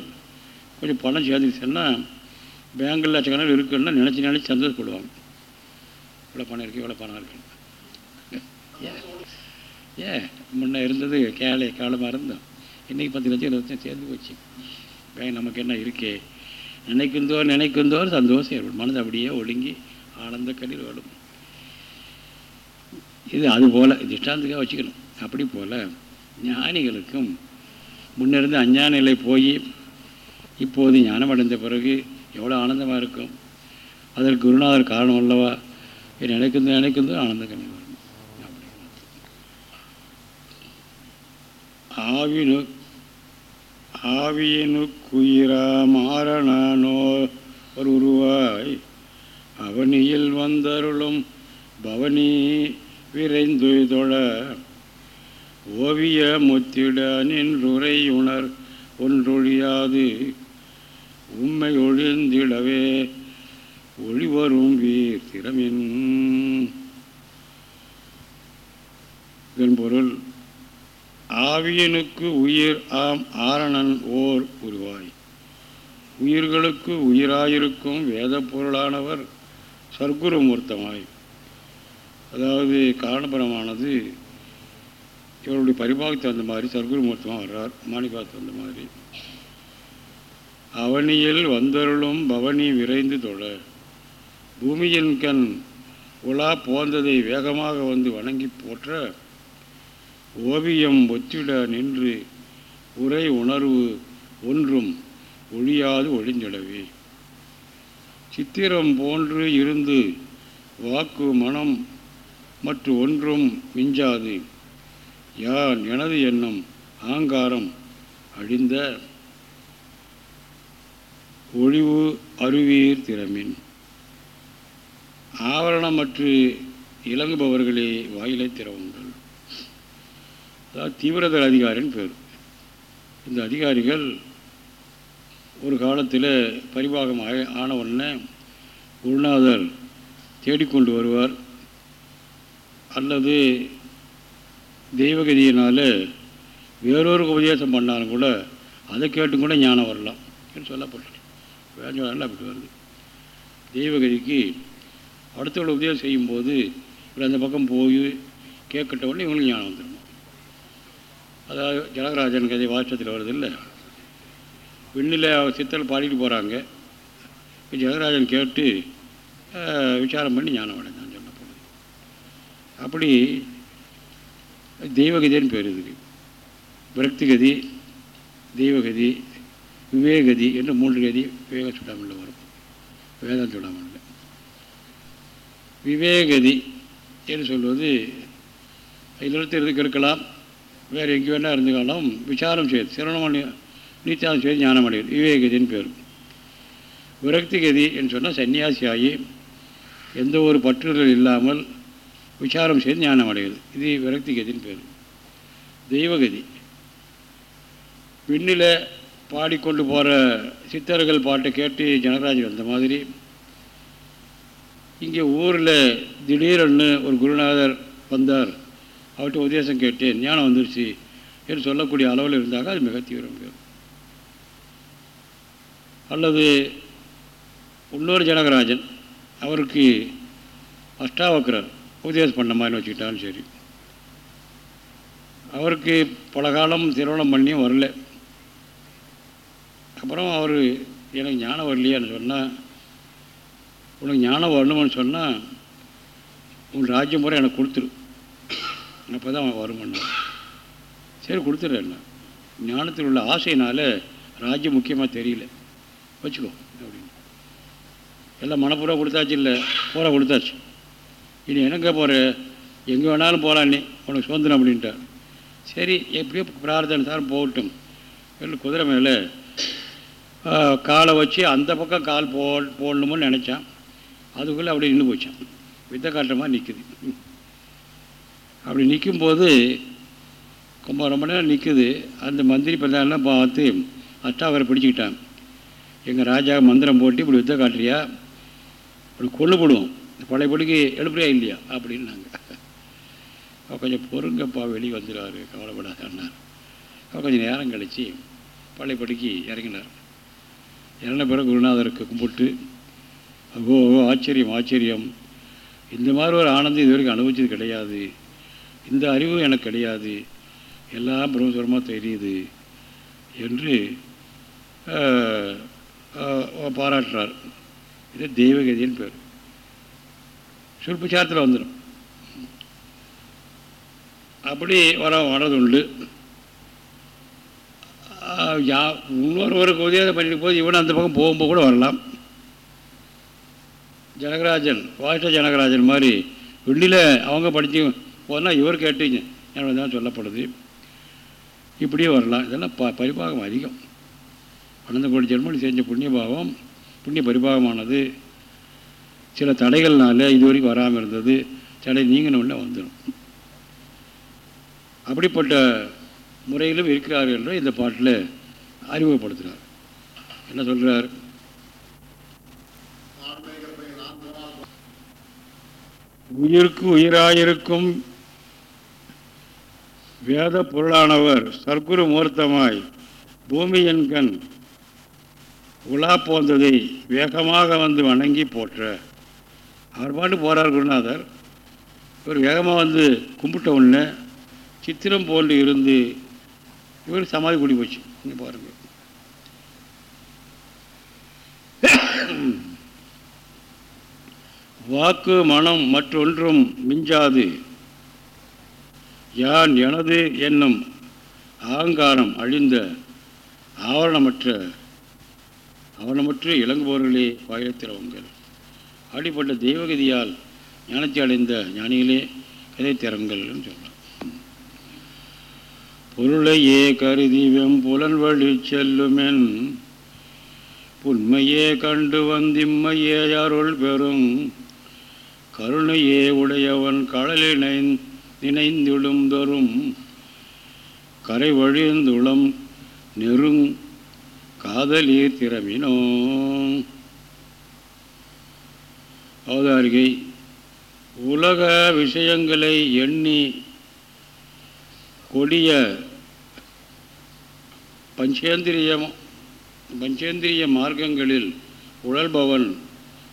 S1: கொஞ்சம் பணம் சேர்ந்துச்சுன்னா பேங்கில் லட்சக்கணக்கில் இருக்குன்னா நினச்சி நினச்சி சந்தோஷப்படுவாங்க. இவ்வளோ பணம் இருக்குது இவ்வளோ பணம் இருக்குன்னு ஏ முன்னே இருந்தது கேளை காலமாக இருந்தோம் இன்றைக்கி பத்து லட்சம் இருபது லட்சம் சேர்ந்து போச்சு. பேங்க் நமக்கு என்ன இருக்கே? நினைக்குந்தோ நினைக்குந்தோர் சந்தோஷம் ஏற்படும். மனது அப்படியே ஒடுங்கி ஆனந்த கண்ணில் வரும். இது அது போல் திஷ்டாந்துக்காக வச்சுக்கணும். அப்படி போல் ஞானிகளுக்கும் முன்னிருந்து அஞ்ஞான நிலை போய் இப்போது ஞானம் அடைந்த பிறகு எவ்வளோ ஆனந்தமாக இருக்கும். அதற்கு குருநாதர் காரணம் அல்லவா? நினைக்குந்தோ நினைக்குந்தோ ஆனந்த கண்ணீர் வரும் ஆவினு ஆவியினுக்குயிரா மாறனானோ ஒரு உருவாய் அவனியில் வந்தருளும் பவனி விரைந்து தொழ ஓவிய முத்திட நின்றுரையுணர் ஒன்றொழியாது. உண்மை ஒழிந்திடவே ஒளிவரும் வீர் திறமின். இதன் பொருள் ஆவியனுக்கு உயிர் ஆம் ஆரணன் ஓர் உருவாய். உயிர்களுக்கு உயிராயிருக்கும் வேத பொருளானவர் சர்க்குரு மூர்த்தமாய். அதாவது காரணபுரமானது இவருடைய பரிபாகத்து வந்த மாதிரி சர்க்குரு மூர்த்தமாக வர்றார் மாணிபாத்து வந்த மாதிரி. அவனியில் வந்தருளும் பவனி விரைந்து தொழ. பூமியின் கண் உலா போந்ததை வேகமாக வந்து வணங்கி போற்ற. ஓவியம் ஒத்திட நின்று உரை உணர்வு ஒன்றும் ஒழியாது ஒழிந்திடவே. சித்திரம் போன்று இருந்து வாக்கு மனம் மற்ற ஒன்றும் மிஞ்சாது. யான் எனது எண்ணம் ஆங்காரம் அழிந்த ஒழிவு அருவீர் திறமின். ஆவரணமற்று இலங்குபவர்களே வாயிலை திறவும். அதாவது தீவிரதள அதிகாரின்னு பேர். இந்த அதிகாரிகள் ஒரு காலத்தில் பரிபாகம் ஆன உடனே குருநாதர் தேடிக்கொண்டு வருவார். அல்லது தெய்வகதியினால் வேறொரு உபதேசம் பண்ணாலும் கூட அதை கேட்டும் கூட ஞானம் வரலாம் என்று சொல்லப்பட்டது. வேஞ்சோடலாம் அப்படி வருது. தெய்வகதிக்கு அடுத்தவர்கள் உபதேசம் செய்யும்போது இப்படி அந்த பக்கம் போய் கேட்கட்ட உடனே இவங்களுக்கு ஞானம் வந்துடும். அதாவது ஜனகராஜன் கதை வாசத்தில் வருது இல்லை விண்ணில் சித்தல் பாடிட்டு போகிறாங்க ஜெகராஜன் கேட்டு விசாரம் பண்ணி ஞானம் அடைந்தான் சொல்லப்படுது அப்படி தெய்வகதின்னு பேர் இதுக்கு. விரக்திகதி தெய்வகதி விவேகதி என்று மூன்று கதி விவேக சுடாமல் வரும். வேதம் சுடாமல் விவேகதி என்று சொல்வது இல்லத்தில் இருந்து இருக்கலாம் வேறு எங்கே வேணால் இருந்துக்காலும் விசாரம் செய்து சிரவணம் நீத்தியாசம் செய்து ஞானம் அடையுது விவேகதின்னு பேர். விரக்தி கதி என்று சொன்னால் சன்னியாசியாகி எந்த ஒரு பற்றுதல் இல்லாமல் விசாரம் செய்து ஞானம் அடைகிறது இது விரக்தி கதின்னு பேர். தெய்வகதி. விண்ணில் பாடிக்கொண்டு போகிற சித்தர்கள் பாட்டை கேட்டு ஜனராஜ் வந்த மாதிரி இங்கே ஊரில் திடீரென்னு ஒரு குருநாதர் வந்தார். அவர்கிட்ட உபதேசம் கேட்டேன் ஞானம் வந்துருச்சு என்று சொல்லக்கூடிய அளவில் இருந்தாங்க அது மிக தீவிரம். பேர் அல்லது இன்னொரு ஜனகராஜன் அவருக்கு அஷ்டாவக்கரர் உபதேசம் பண்ண மாதிரி வச்சுக்கிட்டாலும் சரி. அவருக்கு பல காலம் திருமணம் பண்ணியும் வரல. அப்புறம் அவர் எனக்கு ஞானம் வரலையான்னு சொன்னால் உனக்கு ஞானம் வரணும்னு சொன்னால் உன் ராஜ்யம் முறை எனக்கு கொடுத்துரு. அப்போ தான் அவன் வருமண்ணா சரி கொடுத்துட்றேன் ஞானத்தில் உள்ள ஆசையினால் ராஜ்யம் முக்கியமாக தெரியல. வச்சுக்கோ அப்படின்னு. எல்லாம் மனப்பூரா கொடுத்தாச்சு இல்லை? பூரா கொடுத்தாச்சு. இனி என்னங்க போகிற எங்கே வேணாலும் போகலாம் நீ. உனக்கு சுதந்திரம் அப்படின்ட்டார். சரி எப்படியோ பிரார்த்தனை சார் போகட்டும். இல்லை குதிரை மேலே காலை வச்சு அந்த பக்கம் கால் போ போடணுமோன்னு நினச்சான். அதுக்குள்ளே அப்படியே நின்று போச்சான். வித்த காட்டுற மாதிரி நிற்குது அப்படி நிற்கும்போது ரொம்ப ரொம்ப நேரம் நிற்குது அந்த மந்திரி பிரதானெலாம் பார்த்து அஷ்டாவரை பிடிச்சிக்கிட்டான். எங்கள் ராஜா மந்திரம் போட்டு இப்படி யுத்தம் காட்டுறியா? இப்படி கொண்டு போடுவோம். பழையபடிக்கு எழுப்புறியா இல்லையா? அப்படின்னாங்க. கொஞ்சம் பொறுங்கப்பா வெளியே வந்துடுவார் கவலைப்படாதன்னார் அவர் கொஞ்சம் நேரம் கழித்து பழையபடிக்கு இறங்கினார். இறங்கின பிறகு குருநாதருக்கு கும்பிட்டு ஓ ஓ ஆச்சரியம் ஆச்சரியம். இந்த மாதிரி ஒரு ஆனந்தம் இது வரைக்கும் அனுபவிச்சது கிடையாது. இந்த அறிவு எனக்கு கிடையாது. எல்லாம் பிரம்மஸ்வரமாக தெரியுது என்று பாராட்டுறார். இது தெய்வகதின்னு பேர். சுருப்புச்சாரத்தில் வந்துடும் அப்படி வர வரது உண்டு யா இன்னொருவருக்கு உதவி பண்ணிட்டு போது இவன் அந்த பக்கம் போகும்போது கூட வரலாம். ஜனகராஜன் வாஷ்ட ஜனகராஜன் மாதிரி வெள்ளியில் அவங்க படித்து போனால் இவர் கேட்டீங்க. என்னோட தான் சொல்லப்படுது? இப்படியே வரலாம். இதெல்லாம் ப பரிபாகம் அதிகம். பன்னெண்டு கோடி ஜென்மம் செஞ்ச புண்ணியபாகம் புண்ணிய பரிபாகமானது சில தடைகள்னால இது வரைக்கும் வராமல் இருந்தது. தடை நீங்கினவுடனே வந்துடும் அப்படிப்பட்ட முறையிலும் இருக்கிறார்கள் என்று இந்த பாட்டில் அறிமுகப்படுத்துகிறார் என்ன சொல்கிறார் உயிருக்கு உயிராயிருக்கும் வேத பொருளானவர் சர்க்குரு மூர்த்தமாய் பூமியின் கண் உலா போந்ததை வேகமாக வந்து வணங்கி போற்ற. அவர் பாட்டு போகிறார் குருநாதர். இவர் வேகமாக வந்து கும்பிட்ட உடனே சித்திரம் போன்று இருந்து இவர் சமாதி கூடி போச்சு. இங்கே பாருங்க. வாக்கு மனம் மற்றொன்றும் மிஞ்சாது. யான் எனது என்னும் அகங்காரம் அழிந்த ஆவரணமற்ற ஆவரணமற்ற இளங்குபவர்களே வாயிலத்திறவுங்கள் அப்படிப்பட்ட தெய்வகதியால் ஞானத்தை அடைந்த ஞானிகளே கதை திறங்கள் சொல்லலாம் பொருளையே கருதி வெம்புலன் வழி செல்லுமென் புண்மையே கண்டு வந்திம்மையே அருள் பெறும் கருணையே உடையவன் கடலினை நினைந்திடும் கரை வழிந்துளம் நெருங் காதலீர் திறமினோ அவதாரிகை உலக விஷயங்களை எண்ணி கொடிய பஞ்சேந்திரியம் பஞ்சேந்திரிய மார்க்கங்களில் உழல்பவன்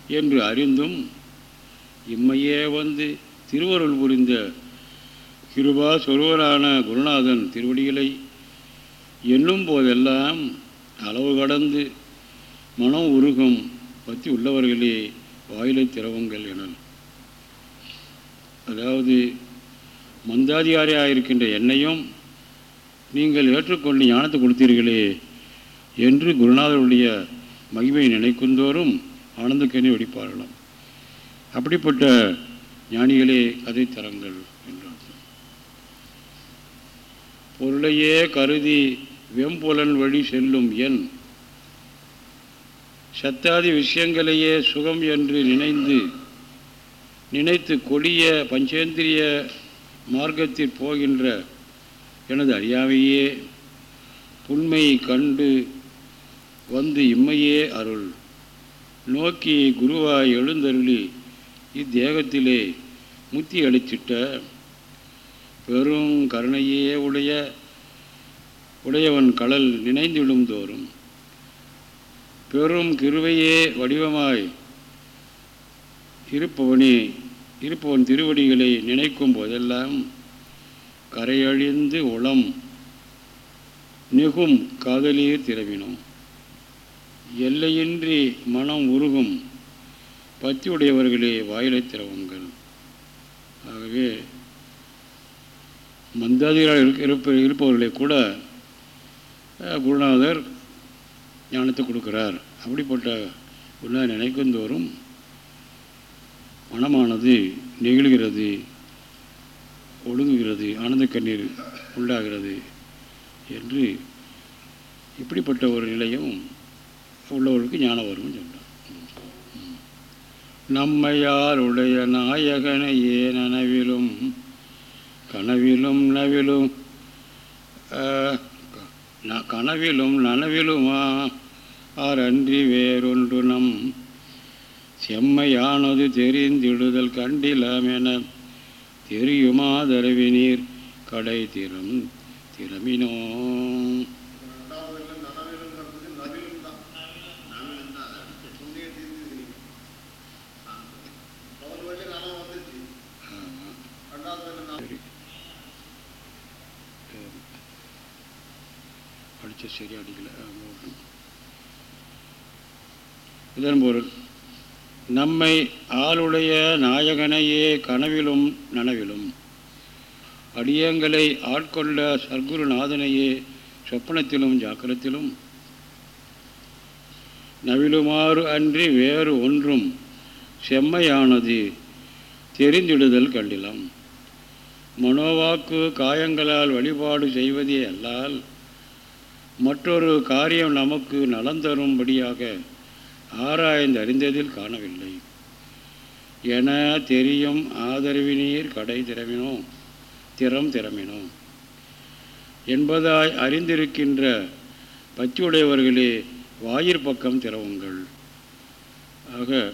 S1: என்று அறிந்தும் இம்மையே வந்து திருவருள் புரிந்த கிருபா சொருவரான குருநாதன் திருவடிகளை எண்ணும் போதெல்லாம் அளவு கடந்து மனம் உருகும் பற்றி உள்ளவர்களே வாயிலை திறவுங்கள் என அதாவது மந்தாதிகாரியாக இருக்கின்ற என்னையும் நீங்கள் ஏற்றுக்கொண்டு ஞானத்தை கொடுத்தீர்களே என்று குருநாதருடைய மகிமையை நினைக்குந்தோறும் ஆனந்தக்கேணி வெடிப்பார்களாம். அப்படிப்பட்ட ஞானிகளே கதை தரங்கள் என்றார் பொருளையே கருதி வெம்புலன் வழி செல்லும் என். சத்தாதி விஷயங்களையே சுகம் என்று நினைந்து நினைத்து கொடிய பஞ்சேந்திரிய மார்க்கத்தில் போகின்ற எனது அறியாமையே புண்மை கண்டு வந்து இம்மையே அருள். நோக்கி குருவாய் எழுந்தருளி இத்தேகத்திலே முத்தி அளிச்சிட்ட பெரும் கருணையே உடைய உடையவன் கடல் நினைந்திடும் தோறும். பெரும் கிருவையே வடிவமாய் இருப்பவனே இருப்பவன் திருவடிகளை நினைக்கும் போதெல்லாம் கரையழிந்து உளம் நெகும் காதலீர் திறவினோம் எல்லையின்றி மனம் உருகும் பத்தியுடையவர்களே வாயிலை திறவுங்கள். ஆகவே மந்தாதிகளாக இருப்ப இருப்பவர்களை கூட குருநாதர் ஞானத்தை கொடுக்குறார். அப்படிப்பட்ட குருநாதர் நினைக்குந்தோறும் மனமானது நெகிழ்கிறது ஒழுங்குகிறது ஆனந்த கண்ணீர் உண்டாகிறது என்று இப்படிப்பட்ட ஒரு நிலையும் உள்ளவர்களுக்கு ஞானம் வரும்னு சொல்கிறார் நம்மையாருடைய உடைய நாயகனையே நனவிலும் கனவிலும் நவிலும் கனவிலும் நனவிலுமா ஆரன்றி வேறொன்று நம் செம்மையானது தெரிந்திடுதல் கண்டிலாம் என தெரியுமா தருவினீர் கடை திறம் திறமினோம். படித்த சரி அடிக்கல இதன் பொருள் நம்மை ஆளுடைய நாயகனையே கனவிலும் நனவிலும் அடியங்களை ஆட்கொண்ட சர்க்குருநாதனையே சொப்பனத்திலும் ஜாக்கிரத்திலும் நவிலுமாறு அன்றி வேறு ஒன்றும் செம்மையானது தெரிந்திடுதல் கண்டிலம் மனோவாக்கு காயங்களால் வழிபாடு செய்வதே அல்லால் மற்றொரு காரியம் நமக்கு நலந்தரும்படியாக ஆராய்ந்து அறிந்ததில் காணவில்லை. என தெரியும் ஆதரவினீர் கடை திறமினோ திறம் திறமினோ. என்பதாய் அறிந்திருக்கின்ற பச்சுடையவர்களே வாயிற் பக்கம் திறவுங்கள். ஆக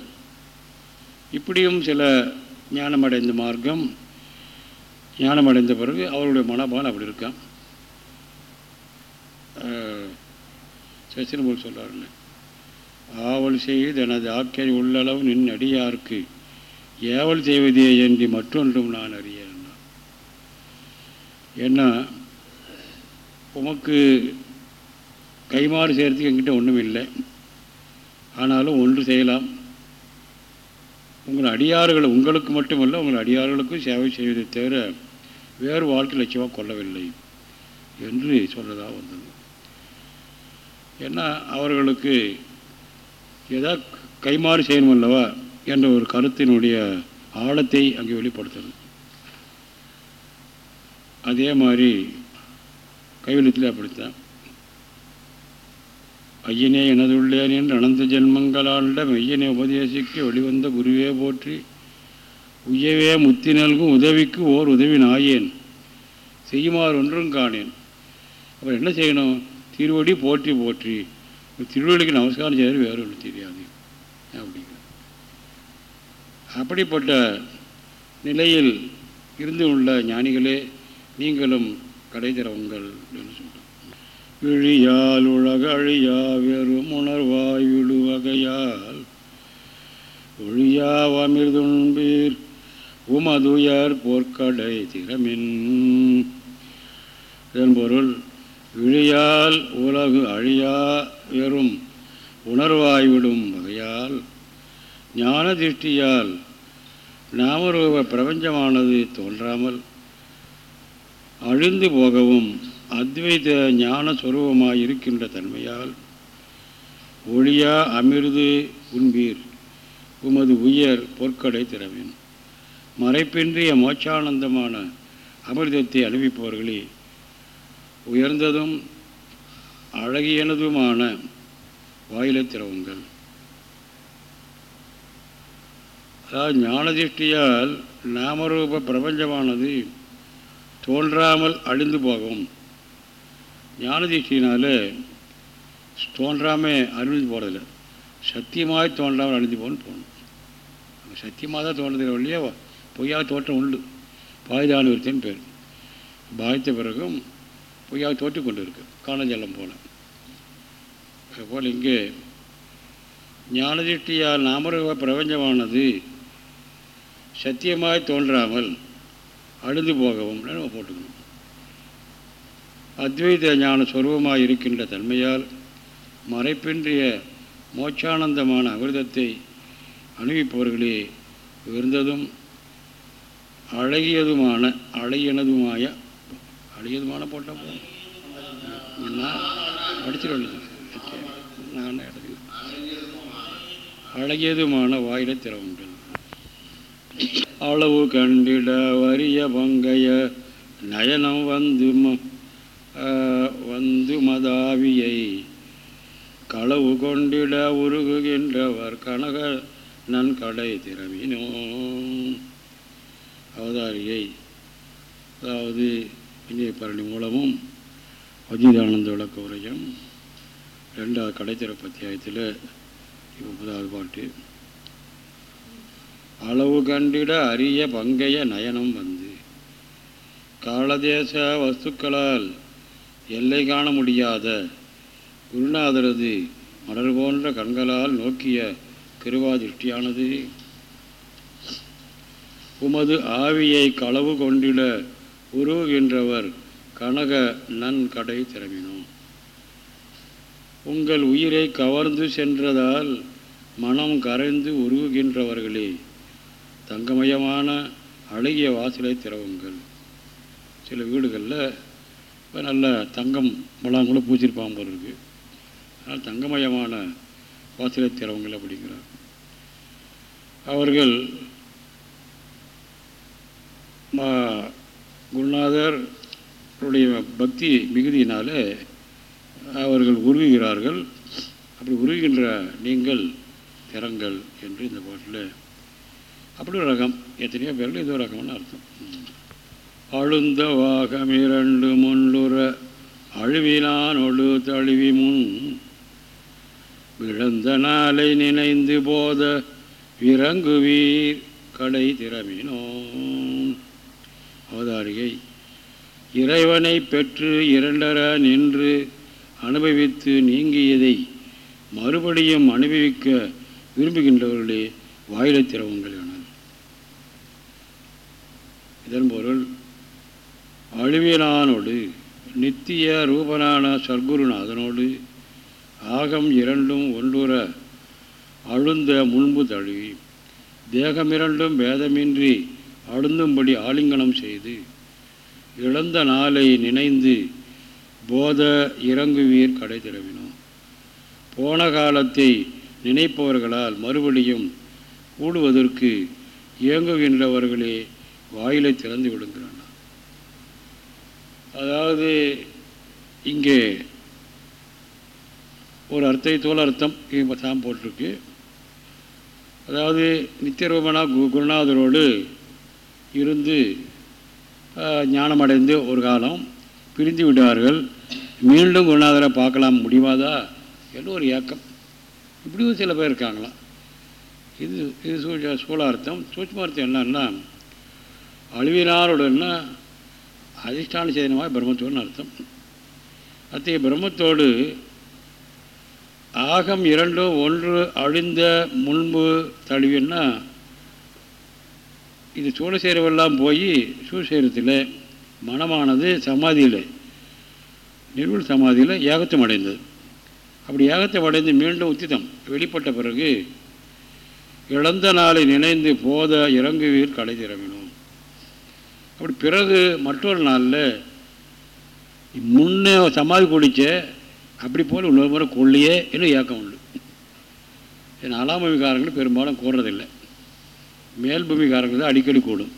S1: இப்படியும் சில ஞானமடைந்த மார்க்கம் ஞானமடைந்த பிறகு அவருடைய மனபான் அப்படி இருக்கான் சச்சினபோல் சொல்கிறாருன்னு ஆவல் செய்து எனது ஆக்கை உள்ளளவு நின் அடியார்க்கு ஏவல் செய்வதே என்று மற்றொன்றும் நான் அறியேன் ஏன்னா உமக்கு கைமாறு செய்கிறதுக்கு என்கிட்ட ஒன்றும் இல்லை. ஆனாலும் ஒன்று செய்யலாம். உங்கள் அடியார்கள் உங்களுக்கு மட்டுமல்ல உங்கள் அடியார்களுக்கும் சேவை செய்வதை தவிர வேறு வாழ்க்கை லட்சியமாக கொள்ளவில்லை என்று சொல்கிறதாக வந்தது. ஏன்னா அவர்களுக்கு ஏதாவது கைமாறு செய்யணும் அல்லவா என்ற ஒரு கருத்தினுடைய ஆழத்தை அங்கே வெளிப்படுத்துறது அதே மாதிரி கைவெளித்தில் அப்படித்தான். ஐயனே எனதுள்ளேன் என்று அனந்த ஜென்மங்களாண்ட மெய்யனை உபதேசிக்க வெளிவந்த குருவே போற்றி உய்யவே முத்தி நல்கும் உதவிக்கு ஓர் உதவி நாயேன் செய்யுமாறு ஒன்றும் காணேன். அப்புறம் என்ன செய்யணும்? திருவடி போற்றி போற்றி. திருவடிக்கு நமஸ்காரம் செய்வது வேறு ஒன்று தெரியாது. அப்படிங்கிற அப்படிப்பட்ட நிலையில் இருந்து உள்ள ஞானிகளே நீங்களும் கடை திறவுங்கள் என்று சொல்கிறோம் விழியால் உலக அழியா வெறும் உணர்வாய் விடுவகையால் ஒழியாவமிர்துன்பீர் உமதுயர் போர்க்கடை திறமின். இதன் பொருள் விழியால் உலகு அழியா வெறும் உணர்வாய்விடும் வகையால் ஞான திருஷ்டியால் நாமரூப பிரபஞ்சமானது தோன்றாமல் அழிந்து போகவும் அத்வைத ஞான சுரூபமாய் இருக்கின்ற தன்மையால் ஒளியா அமிர்து உண்பீர் உமது உயர் பொற்கடை திறவின். மறைப்பின்றிய மோட்சானந்தமான அமிர்தத்தை அனுப்பிப்பவர்களே உயர்ந்ததும் அழகியனதுமான வாயிலை திறவுங்கள். அதாவது ஞானதிஷ்டியால் நாமரூப பிரபஞ்சமானது தோன்றாமல் அழிந்து போகும். ஞானதிஷ்டினால் தோன்றாமல் அழிந்து போகிறதில்ல சத்தியமாய் தோன்றாமல் அழிந்து போகணும்னு தோணும். சத்தியமாக தான் தோன்றதில்லை ஒழிய பொய்யாக தோற்றம் உண்டு. பாய்தான ஒருத்தன் பேர். பாய்த்த பிறகும் பொய்யாக தோற்றி கொண்டு இருக்கு காலஞ்சலம் போல. அதுபோல் இங்கே ஞானதிஷ்டியால் நாமரூப பிரபஞ்சமானது சத்தியமாய் தோன்றாமல் அழுது போகவும் நம்ம போட்டுக்கணும். அத்வைத ஞான சொருபமாக இருக்கின்ற தன்மையால் மறைப்பின்றிய மோட்சானந்தமான அமிர்தத்தை அணுகிப்பவர்களே உயர்ந்ததும் அழகியதுமான அழகியனதுமாய அழகியதுமான போட்டால் போதும் நான் படிச்சிருவேன் நான் இடத்துல அழகியதுமான வாயில திறவுண்டு அளவு கண்டிட வரிய பங்கைய நயனம் வந்து வந்து மதாவியை களவு கொண்டிட உருகுகின்றவர் கனக நன்கடை திறவினோ. அவதாரியை அதாவது இந்திய பரணி மூலமும் அஜிதானந்த விளக்க உரையும் ரெண்டாவது கடைத்திறப்பு அத்தியாயத்தில் முப்பதாவது பாட்டு. அளவு கண்டிட அரிய பங்கைய நயனம் வந்து. காலதேச வஸ்துக்களால் எல்லை காண முடியாத குருநாதரது மலர் போன்ற கண்களால் நோக்கிய கிருவாதிருஷ்டியானது உமது ஆவியை களவு கொண்டிட உருவுகின்றவர் கனக நன் கடை திறமினோம். உங்கள் உயிரை கவர்ந்து சென்றதால் மனம் கரைந்து உருவுகின்றவர்களே தங்கமயமான அழகிய வாசலை திறவுங்கள். சில வீடுகளில் இப்போ நல்ல தங்கம் முலாம் கூட பூச்சிருப்பாங்க இருக்குது அதனால் தங்கமயமான வாசலை திறவுங்கள் அப்படிங்கிறார். அவர்கள் குருநாதருடைய பக்தி மிகுதியினாலே அவர்கள் உருவுகிறார்கள் அப்படி உருவுகின்ற நீங்கள் திறங்கள் என்று இந்த பாட்டில் அப்படி ஒரு ரகம் எத்தனையோ பேரில் இது ஒரு ரகம்னு அர்த்தம். அழுந்த வாகம் இரண்டு முன்னுற ஒழு தழுவி முன். விழுந்த நாளை நினைந்து போத விரங்குவீர் கடை திறமினோ அவதாரிகை இறைவனை பெற்று இரண்டர நின்று அனுபவித்து நீங்கியதை மறுபடியும் அனுபவிக்க விரும்புகின்றவர்களே வாயிலை திறவுங்கள் என இதன் பொருள் அழிவினானோடு நித்திய ரூபனான சர்க்குருநாதனோடு ஆகம் இரண்டும் ஒன்றுற அழுந்த முன்பு தழுவி தேகமிரண்டும் பேதமின்றி அழுந்தும்படி ஆலிங்கனம் செய்து இழந்த நாளை நினைந்து போத இறங்குவீர் கடை திறவினோம். போன காலத்தை நினைப்பவர்களால் மறுபடியும் கூடுவதற்கு இயங்குகின்றவர்களே வாயிலை திறந்து விடுங்கிறான்? அதாவது இங்கே ஒரு அர்த்தத்தோல் அர்த்தம் இப்போ தான் போட்டிருக்கு. அதாவது நித்தியரூபனா கு குருநாதரோடு இருந்து ஞானமடைந்து ஒரு காலம் பிரிந்து விடுவார்கள் மீண்டும் குருநாதரை பார்க்கலாம் முடியாதா என்று ஒரு ஏக்கம். இப்படியும் சில பேர் இருக்காங்களாம். இது இது சூ சூழார்த்தம் சூட்சமார்த்தம் என்னன்னா அழிவினாருடன்னா அதிஷ்டான சேதனமாக பிரம்மத்தோடுன்னு அர்த்தம். அத்தகைய பிரம்மத்தோடு ஆகம் இரண்டும் ஒன்று அழிந்த முன்பு தழுவின்னா இது சூழசேரவெல்லாம் போய் சூழசேரத்தில் மனமானது சமாதியில் நிர்மல் சமாதியில் ஏகத்தம் அடைந்தது. அப்படி ஏகத்தம் அடைந்து மீண்டும் உத்திதம். வெளிப்பட்ட பிறகு இழந்த நாளை நினைந்து போத இறங்குவீர் கடை திறமினோம் அப்படி பிறகு மற்றொரு நாளில் முன்னே சமாதி குடிச்ச அப்படி போல் இன்னொரு முறை கொள்ளையே என்று ஏக்கம் உண்டு. நாலாம் அலாமவிகாரங்கள் பெரும்பாலும் கூடுறதில்லை மேல் பூமிக்காரங்கள் தான் அடிக்கடி கூடும்.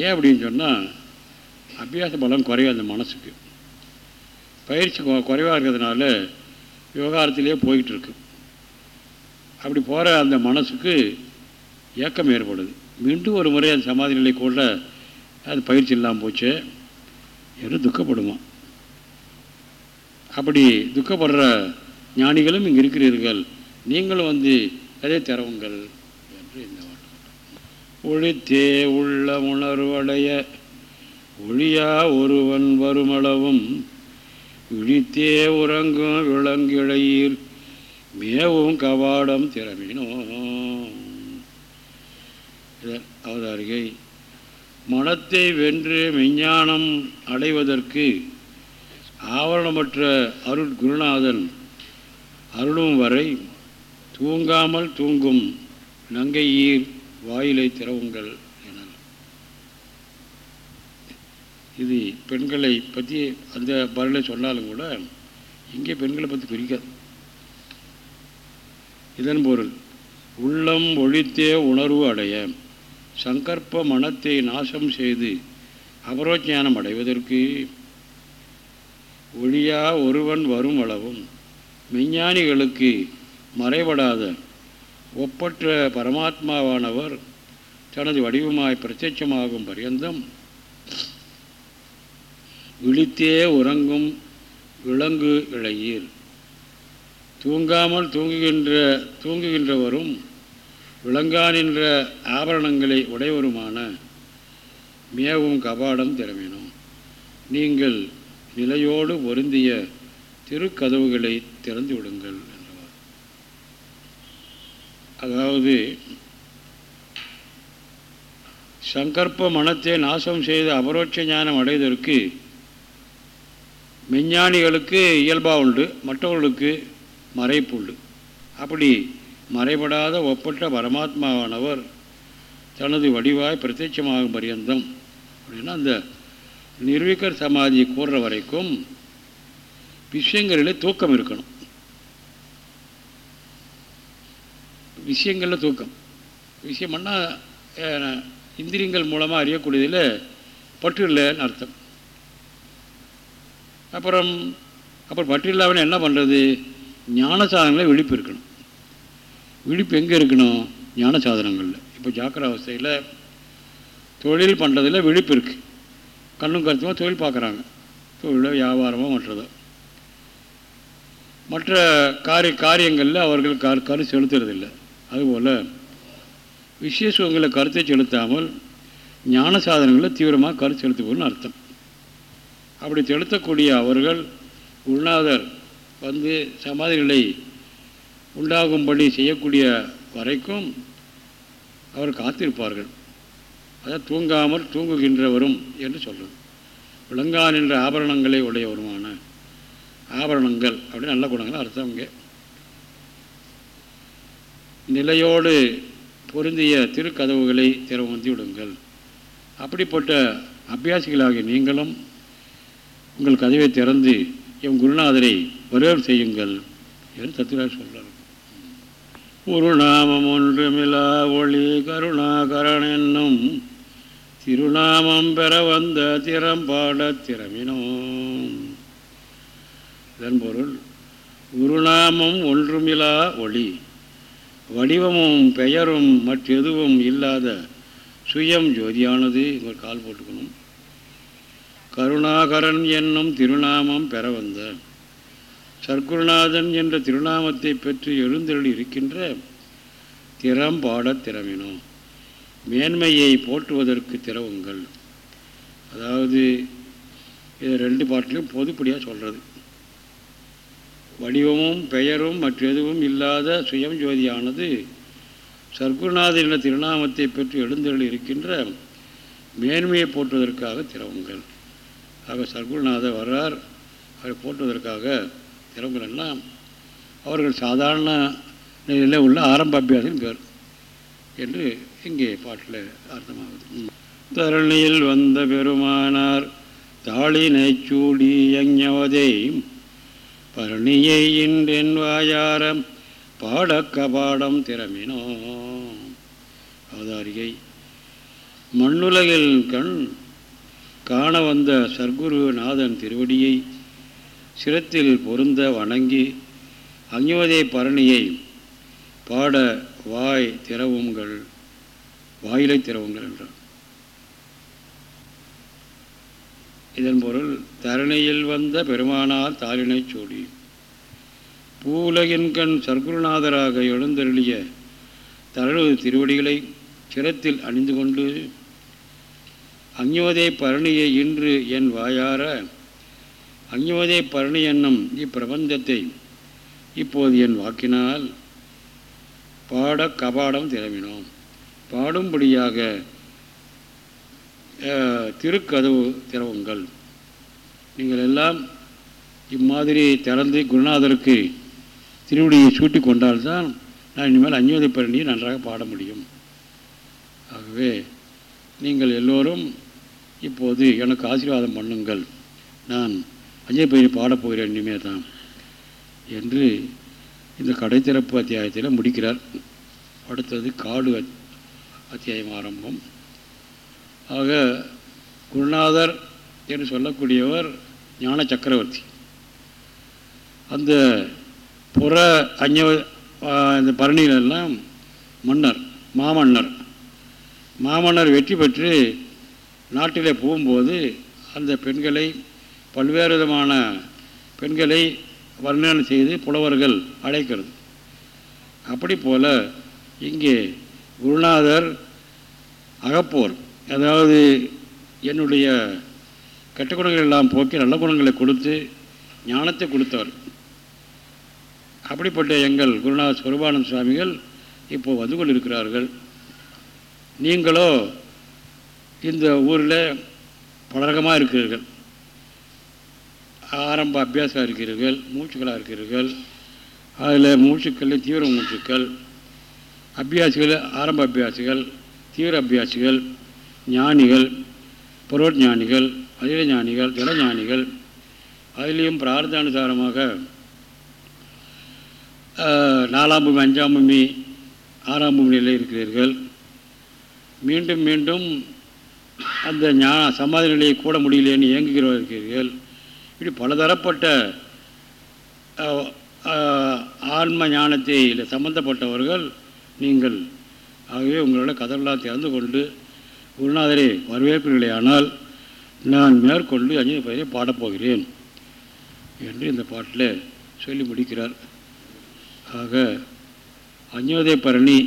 S1: ஏன் அப்படின்னு சொன்னால் அபியாச பலம் குறையும் அந்த மனசுக்கு. பயிற்சி குறைவாக இருக்கிறதுனால விவகாரத்திலே போய்கிட்டு இருக்கு. அப்படி போகிற அந்த மனசுக்கு ஏக்கம் ஏற்படுது. மீண்டும் ஒரு முறை அந்த சமாதி நிலை கூட அது பயிற்சி இல்லாமல் போச்சு என்று துக்கப்படுமா அப்படி துக்கப்படுற ஞானிகளும் இங்கே இருக்கிறீர்கள். நீங்களும் வந்து அதே தரவுங்கள். ஒழித்தே உள்ள உணர்வடைய ஒழியா ஒருவன் வருமளவும் இழித்தே உறங்கும் விலங்குகளையில் மேவும் கவாடம் திறமினோம். அவதாரிகை மனத்தை வென்று மெஞ்ஞானம் அடைவதற்கு ஆவரணமற்ற அருள் குருநாதன் அருளும் வரை தூங்காமல் தூங்கும் நங்கையீர் வாயிலை திறவுங்கள் என இது பெண்களை பற்றி அந்த பரலை சொன்னாலும் கூட இங்கே பெண்களை பற்றி குறிக்காது இதன் பொருள் உள்ளம் ஒழித்தே உணர்வு அடைய சங்கற்ப மனத்தை நாசம் செய்து அபரோஜானம் அடைவதற்கு ஒழியா ஒருவன் வரும் அளவும் விஞ்ஞானிகளுக்கு மறைபடாத ஒப்பற்ற பரமாத்மாவானவர் தனது வடிவமாய் பிரத்யட்சமாகும் பரியந்தம் விழித்தே உறங்கும் விலங்கு இளையீர் தூங்காமல் தூங்குகின்ற தூங்குகின்றவரும் விளங்கானின்ற ஆபரணங்களை உடையவருமான மேவும் கபாடம் திறமினோம் நீங்கள் நிலையோடு பொருந்திய திருக்கதவுகளை திறந்து விடுங்கள். அதாவது சங்கற்ப மனத்தை நாசம் செய்து அபரோட்ச ஞானம் அடைவதற்கு மெஞ்ஞானிகளுக்கு இயல்பாக உண்டு மற்றவர்களுக்கு மறைப்பு உண்டு. அப்படி மறைபடாத ஒப்பற்ற பரமாத்மாவானவர் தனது வடிவாய் பிரத்யட்சமாகும் பரியந்தம் அப்படின்னா அந்த நிர்விகர் சமாதி கூறுற வரைக்கும் விஷயங்களில் தூக்கம் இருக்கணும். விஷயங்களில் தூக்கம். விஷயம்னா இந்திரியங்கள் மூலமாக அறியக்கூடியதில் பற்று இல்லைன்னு அர்த்தம். அப்புறம் அப்புறம் பற்று இல்லாமல் என்ன பண்ணுறது ஞான சாதனங்களில் விழிப்பு இருக்கணும். விழிப்பு எங்கே இருக்கணும்? ஞான சாதனங்களில் இப்போ ஜாக்கிர அவஸ்தையில் தொழில் பண்ணுறதில் விழிப்பு இருக்குது கண்ணும் கருத்துமாக தொழில் பார்க்குறாங்க தொழிலோ வியாபாரமோ மற்றதோ. மற்ற காரிய காரியங்களில் அவர்கள் கரு செலுத்துறதில்லை. அதுபோல் விசேஷங்களில் கருத்தை செலுத்தாமல் ஞான சாதனங்களை தீவிரமாக கருத்து செலுத்துவோம்னு அர்த்தம். அப்படி செலுத்தக்கூடிய அவர்கள் குருநாதர் வந்து சமாதிகளை உண்டாகும்படி செய்யக்கூடிய வரைக்கும் அவர் காத்திருப்பார்கள். அதை தூங்காமல் தூங்குகின்றவரும் என்று சொல்கிறது விளங்கான் என்ற ஆபரணங்களை உடையவருமான ஆபரணங்கள் அப்படின்னு நல்ல குணங்கள் அர்த்தம் இங்கே. நிலையோடு பொருந்திய திருக்கதவுகளை திறவந்தி விடுங்கள் அப்படிப்பட்ட அபியாசிகளாகிய நீங்களும் உங்கள் கதவை திறந்து என் குருநாதரை வரவேற்பு செய்யுங்கள் என்று தத்துவராக சொல்கிறார் ஒரு நாமம் ஒன்றுமிலா ஒளி கருணாகரன் என்னும் திருநாமம் பெற வந்த திறம்பாட திறமினோம். இதன் பொருள் குருநாமம் ஒன்றுமிலா ஒளி வடிவமும் பெயரும் மற்றெதுவும் இல்லாத சுயம் ஜோதியானது ஒரு கால் போட்டுக்கணும். கருணாகரன் என்னும் திருநாமம் பெற வந்த சர்க்குருநாதன் என்ற திருநாமத்தை பெற்று எழுந்தருளி இருக்கின்ற திறம் திறமினோம் மேன்மையை போற்றுவதற்கு திறவுங்கள். அதாவது இது ரெண்டு பாட்டிலையும் பொதுப்படியாக சொல்கிறது வடிவமும் பெயரும் மற்றெதுவும் இல்லாத சுயம் ஜோதியானது சர்க்குருநாதன் திருநாமத்தை பெற்று எழுந்தருள் இருக்கின்ற மேன்மையை போற்றுவதற்காக திறவுங்கள். ஆக சர்க்குருநாதர் வர்றார் அவரை போற்றுவதற்காக திறவுங்கள் எல்லாம். அவர்கள் சாதாரண நிலையில் உள்ள ஆரம்ப அபியாசம் பேர் என்று இங்கே பாட்டில் அர்த்தமாகுது. தரணியில் வந்த பெருமானார் தாளினை சூடி யஞவதை பரணியை இன்றென் வாயாரம் பாடக்க பாடம் திறமினோ. அவதாரிகை மண்ணுலகில் கண் காண வந்த சர்க்குரு நாதன் திருவடியை சிரத்தில் பொருந்த வணங்கி அஞ்ஞோதே பரணியை பாட வாய் திறவுங்கள் வாயிலை திறவுங்கள் என்றான். இதன் பொருள் தரணியில் வந்த பெருமானார் தாரினை சூடி பூலகின் கண் சர்க்குருநாதராக எழுந்தருளிய தரழுது திருவடிகளை சிரத்தில் அணிந்து கொண்டு அஞ்ஞோதே பரணியை இன்று என் வாயார அஞ்ஞோதே பரணி என்னும் இப்பிரபந்தத்தை இப்போது என் வாக்கினால் பாட கபாடம் திரவினோம் பாடும்படியாக திருக்கதவு திறவுங்கள். நீங்கள் எல்லாம் இம்மாதிரி திறந்து குருநாதருக்கு திருவடியை சூட்டி கொண்டால்தான் நான் இனிமேல் அஞ்சுவதை பரணியை நன்றாக பாட முடியும். ஆகவே நீங்கள் எல்லோரும் இப்போது எனக்கு ஆசீர்வாதம் பண்ணுங்கள். நான் அஞ்சய பயிரை பாடப்போகிறேன் இனிமேல் தான் என்று இந்த கடைத்திறப்பு அத்தியாயத்தில் முடிக்கிறார். அடுத்தது காடு அத்தியாயம் ஆரம்பம். ஆக குருநாதர் என்று சொல்லக்கூடியவர் ஞான சக்கரவர்த்தி. அந்த புற அஞ்ச இந்த பரணியிலெல்லாம் மன்னர் மாமன்னர். மாமன்னர் வெற்றி பெற்று நாட்டிலே போகும்போது அந்த பெண்களை பல்வேறு விதமான பெண்களை வர்ணனை செய்து புலவர்கள் அழைக்கிறது. அப்படி போல் இங்கே குருநாதர் அகப்போர் அதாவது என்னுடைய கெட்ட குணங்கள் எல்லாம் போக்கி நல்ல குணங்களை கொடுத்து ஞானத்தை கொடுத்தவர். அப்படிப்பட்ட எங்கள் குருநாத சுரபானந்த சுவாமிகள் இப்போ வந்து கொண்டிருக்கிறார்கள். நீங்களோ இந்த ஊரில் பலரகமாக இருக்கிறீர்கள். ஆரம்ப அபியாசம் இருக்கிறீர்கள் மூச்சுக்களாக இருக்கிறீர்கள். அதில் மூச்சுக்கள் தீவிர மூச்சுக்கள் அபியாசிகள் ஆரம்ப அபியாசிகள் தீவிர அபியாசிகள் ஞானிகள் புரோஜானிகள் அதிக ஞானிகள் ஜலஞானிகள் அதிலையும் பிரார்த்தானுசாரமாக நாலாம் பூமி அஞ்சாம் பூமி ஆறாம் பூமியில் இருக்கிறீர்கள். மீண்டும் மீண்டும் அந்த ஞா சமாதி நிலையை கூட முடியலேன்னு இயங்குகிறவர்கள் இருக்கிறீர்கள். இப்படி பலதரப்பட்ட ஆன்ம ஞானத்தை சம்பந்தப்பட்டவர்கள் நீங்கள் ஆகவே உங்களோட கதவெல்லாம் திறந்து கொண்டு குருநாதரை வரவேற்பீர்களேயானால் நான் மேற்கொண்டு அஞ்சலி பயிரை பாடப்போகிறேன் என்று இந்த பாட்டில் சொல்லி முடிக்கிறார். ஆக அஞ்சோதய பரணி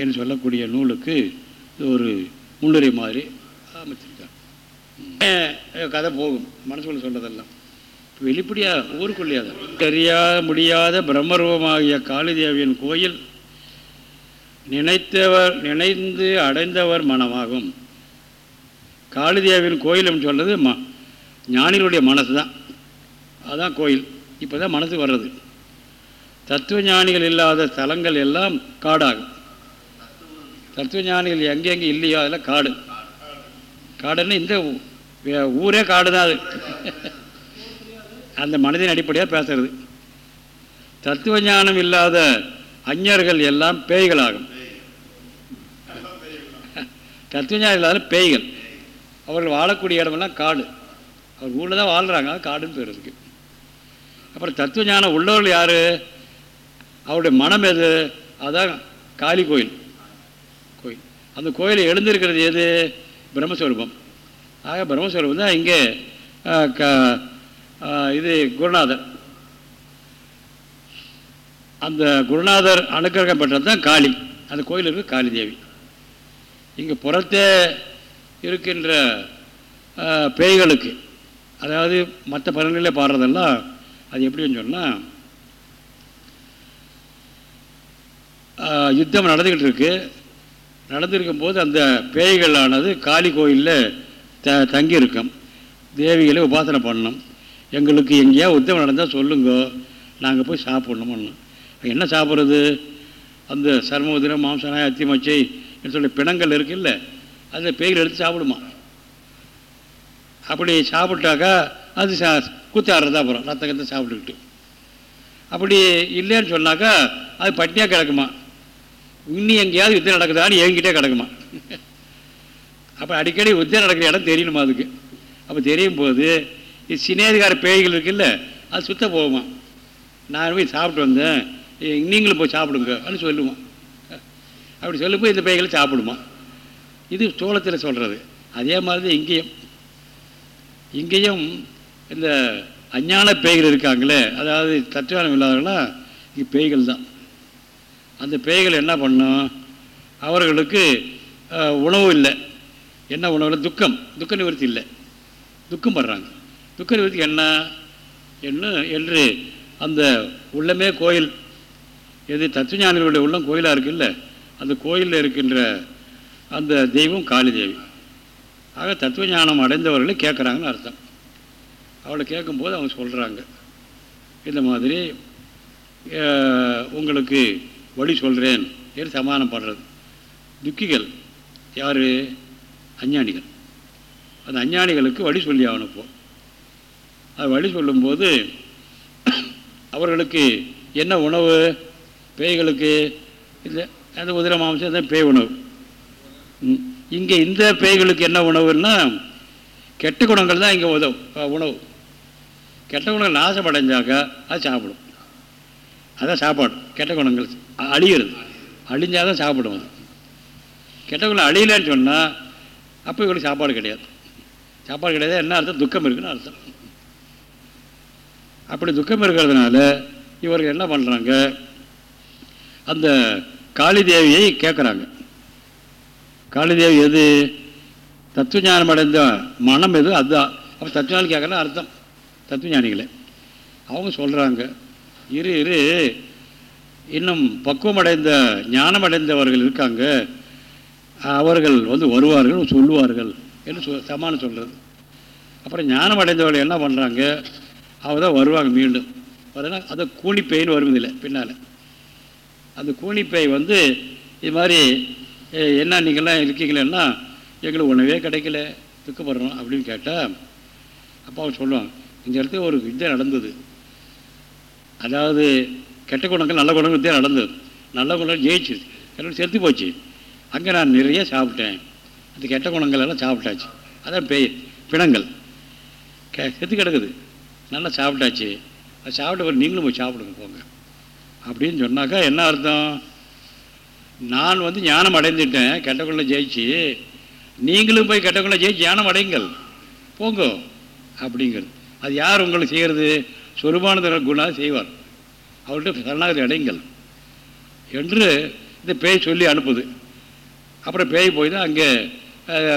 S1: என்று சொல்லக்கூடிய நூலுக்கு ஒரு முன்னுரை மாதிரி அமைச்சிருக்கார். கதை போகும் மனசுக்குள்ள சொல்கிறதெல்லாம் வெளிப்படியாக ஊருக்குள்ளேயா தெரியாத முடியாத பிரம்மரூபமாகிய காளிதேவியின் கோயில் நினைத்தவர் நினைந்து அடைந்தவர் மனமாகும். காளிதேவின் கோயில் சொல்கிறது ம ஞானிகளுடைய மனசு தான். அதுதான் கோயில். இப்போ தான் மனசு வர்றது. தத்துவ ஞானிகள் இல்லாத ஸ்தலங்கள் எல்லாம் காடாகும். தத்துவ ஞானிகள் எங்கெங்கே இல்லையோ அதில் காடு. காடுன்னு இந்த ஊரே காடு தான் அது. அந்த மனதின் அடிப்படையாக பேசுறது. தத்துவ ஞானம் இல்லாத அஞ்ஞர்கள் எல்லாம் பேய்களாகும். தத்துவ இல்லாத பேய்கள். அவர்கள் வாழக்கூடிய இடமெல்லாம் காடு. அவர் ஊரில் தான் வாழ்கிறாங்க காடுன்னு பேர் இருக்குது அப்புறம் தத்துவஞானம் உள்ளவர்கள் யார்? அவருடைய மனம் எது? அதான் காளி கோயில். கோயில். அந்த கோயில் எழுந்திருக்கிறது எது? பிரம்மஸ்வரூபம். ஆக பிரம்மஸ்வரூபம் தான் இங்கே இது குருநாதர். அந்த குருநாதர் அனுக்கிரகம் பெற்றது தான் காளி. அந்த கோயில் இருக்குது காளி தேவி இங்கே புறத்தே இருக்கின்ற பேய்களுக்கு. அதாவது மற்ற பலன்களில் பாடுறதெல்லாம் அது எப்படின்னு சொன்னால் யுத்தம் நடந்துக்கிட்டு இருக்கு நடந்திருக்கும் போது அந்த பேய்களானது காளி கோயிலில் த தங்கியிருக்கும். தேவிகளை உபாசனை பண்ணணும். எங்களுக்கு எங்கேயா உத்தம் நடந்தால் சொல்லுங்க நாங்கள் போய் சாப்பிட்ணும்னு. என்ன சாப்பிட்றது? அந்த சர்மோதிரம் மாம்சனாய் அத்திமச்சை சொல்லி பிணங்கள் இருக்குல்ல அந்த பேய்கள் எடுத்து சாப்பிடுமா? அப்படி சாப்பிட்டாக்கா அது சா கூத்தாடுறதா அப்புறம் ரத்த கத்தை சாப்பிட்டுக்கிட்டு. அப்படி இல்லைன்னு சொன்னாக்கா அது பட்டினியாக கிடக்குமா? இன்னும் எங்கேயாவது யுத்தம் நடக்குதான்னு எங்கிட்டே கிடக்குமா? அப்போ அடிக்கடி யுத்தம் நடக்கிற இடம் தெரியணுமா அதுக்கு? அப்போ தெரியும் போது இது சினேதிகார பேய்கள் இருக்குல்ல அது சுத்த போகுமா? நான் போய் சாப்பிட்டு வந்தேன் நீங்களும் போய் சாப்பிடுங்க அப்படின்னு சொல்லுவான் அப்படி சொல்லும்போது இந்த பேய்களை சாப்பிடுமா? இது சோளத்தில் சொல்கிறது அதே மாதிரி தான் இங்கேயும். இங்கேயும் இந்த அஞ்ஞான பேய்கள் இருக்காங்களே அதாவது தத்துவானம் இல்லாதவர்களாம் இங்கே பேய்கள் தான். அந்த பேய்கள் என்ன பண்ணும்? அவர்களுக்கு உணவு இல்லை. என்ன உணவு துக்கம். துக்க நிவர்த்தி இல்லை. துக்கம் படுறாங்க. துக்க நிவர்த்தி என்ன? என்ன? என்று அந்த உள்ளமே கோயில். எது தத்துவஞானிகளுடைய உள்ளம் கோயிலாக இருக்குல்ல? அந்த கோயிலில் இருக்கின்ற அந்த தெய்வம் காளி தேவி ஆக தத்துவ ஞானம் அடைந்தவர்களை கேட்குறாங்கன்னு அர்த்தம். அவளை கேட்கும்போது அவங்க சொல்கிறாங்க இந்த மாதிரி உங்களுக்கு வழி சொல்கிறேன் என்று சமாதானம் பண்ணுறது துக்கிகள். யார்? அஞ்ஞானிகள். அந்த அஞ்ஞானிகளுக்கு வழி சொல்லி ஆகணும் அது வழி சொல்லும்போது அவர்களுக்கு என்ன உணவு? பேய்களுக்கு இல்லை அந்த உதிர மாம்சம் தான் பேய் உணவு. இங்கே இந்த பேய்களுக்கு என்ன உணவுன்னா கெட்ட குணங்கள் தான் இங்கே உதவு உணவு. கெட்ட குணங்கள் நாசமடைஞ்சாக்கா அது சாப்பிடும். அதான் சாப்பாடு. கெட்ட குணங்கள் அழியிறது. அழிஞ்சால் தான் சாப்பிடும் அது. கெட்ட குணம் அழியலன்னு சொன்னால் அப்போ இவங்களுக்கு சாப்பாடு கிடையாது. சாப்பாடு கிடையாது என்ன அர்த்தம்? துக்கம் இருக்குன்னு அர்த்தம். அப்படி துக்கம் இருக்கிறதுனால இவர்கள் என்ன பண்ணுறாங்க அந்த காளி தேவியை கேட்குறாங்க காளி தேவி எது? தத்துவஞானம் அடைந்த மனம் எது? அதுதான் அப்போ தத்துவஞானம் கேட்கலாம் அர்த்தம். தத்துவஞானிகளை. அவங்க சொல்கிறாங்க இரு இரு இன்னும் பக்குவம் அடைந்த ஞானம் அடைந்தவர்கள் இருக்காங்க. அவர்கள் வந்து வருவார்கள் சொல்லுவார்கள் என்று சொ சமானம் சொல்கிறது அப்புறம் ஞானம் அடைந்தவர்கள் என்ன பண்ணுறாங்க அவங்க தான் வருவாங்க மீண்டும். வரனா அதை பெயின் வருவதில்லை பின்னால். அந்த கூனிப்பேய் வந்து இது மாதிரி என்ன நீங்கள்லாம் இருக்கீங்களேன்னா எங்களுக்கு உணவே கிடைக்கல துக்கப்படுறோம் அப்படின்னு கேட்டால் அப்பா அவன் சொல்லுவாங்க இந்த இடத்துல ஒரு வித்தை நடந்தது. அதாவது கெட்ட குணங்கள் நல்ல குணங்கள் வித்தியா நடந்தது. நல்ல குணங்கள் ஜெயிச்சு கரெக்டாக செத்து போச்சு. அங்கே நான் நிறைய சாப்பிட்டேன். அந்த கெட்ட குணங்கள் எல்லாம் சாப்பிட்டாச்சு. அதான் பேய் பிணங்கள். கெ செத்து கிடக்குது. நல்லா சாப்பிட்டாச்சு. அது சாப்பிட்ட ஒரு நீங்களும் போய் சாப்பிடுங்க போங்க. அப்படின்னு சொன்னாக்கா என்ன அர்த்தம்? நான் வந்து ஞானம் அடைந்துட்டேன் கெட்டக்குள்ள ஜெயிச்சு நீங்களும் போய் கெட்டக்குள்ள ஜெயிச்சு ஞானம் அடையுங்கள். போங்க அப்படிங்கிறது. அது யார் உங்களை செய்கிறது சொருபானந்த குணா செய்வார். அவர்கிட்ட சரணாகதி அடையுங்கள். என்று இந்த பேய் சொல்லி அனுப்புது. அப்புறம் பேய் போய் தான் அங்கே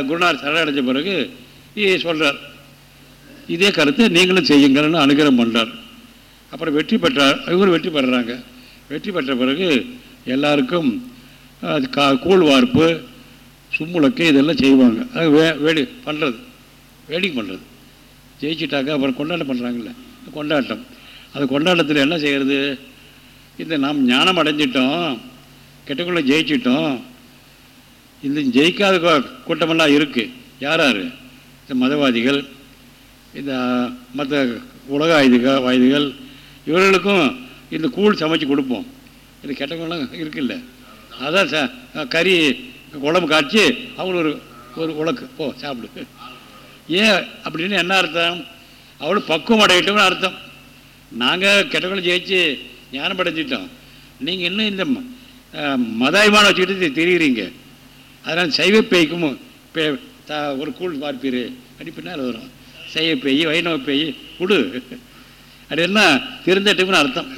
S1: குருநார் சரணடைஞ்ச பிறகு சொல்கிறார் இதே கருத்தை நீங்களும் செய்யுங்கள்னு அனுகிரகம் பண்ணுறார் அப்புறம் வெற்றி பெற்றார். இவரும் வெற்றி பெறுறாங்க. வெற்றி பெற்ற பிறகு எல்லாருக்கும் அது கா கூழ் வார்ப்பு சும்முளக்கு இதெல்லாம் செய்வாங்க. அது வே வேடி பண்ணுறது வேடிங் பண்ணுறது ஜெயிச்சிட்டாக்க அப்புறம் கொண்டாட்டம் பண்ணுறாங்கல்ல கொண்டாட்டம். அது கொண்டாட்டத்தில் என்ன செய்கிறது இந்த நாம் ஞானம் அடைஞ்சிட்டோம் கெட்டக்குள்ளே ஜெயிச்சிட்டோம். இந்த ஜெயிக்காத கூட்டமெல்லாம் இருக்குது யார் யார் இந்த மதவாதிகள் இந்த மற்ற உலக ஆயுதிக வாயுதிகள் இவர்களுக்கும் இந்த கூழ் சமைச்சு கொடுப்போம். இது கெட்டவங்களாம் இருக்குல்ல. அதான் ச கறி குழம்பு காய்ச்சி அவங்களுக்கு ஒரு ஒரு உலக்கு. போ சாப்பிடு. ஏன் அப்படின்னு என்ன அர்த்தம்? அவளும் பக்குவம் அடையிட்டோம்னு அர்த்தம். நாங்கள் கெட்டவங்களை ஜெயிச்சு ஞானம் அடைஞ்சிட்டோம் நீங்கள் இன்னும் இந்த ம- மதாயமான வச்சுக்கிட்டு தெரியுறீங்க. அதனால் சைவ பேய்க்கும் ஒரு கூழ் பார்ப்பீர். அப்படி பின்னால் வரும். சைவ பேய் வைணவ பேய் கொடு. அப்படின்னா என்ன? திருந்தட்டும்னு அர்த்தம்.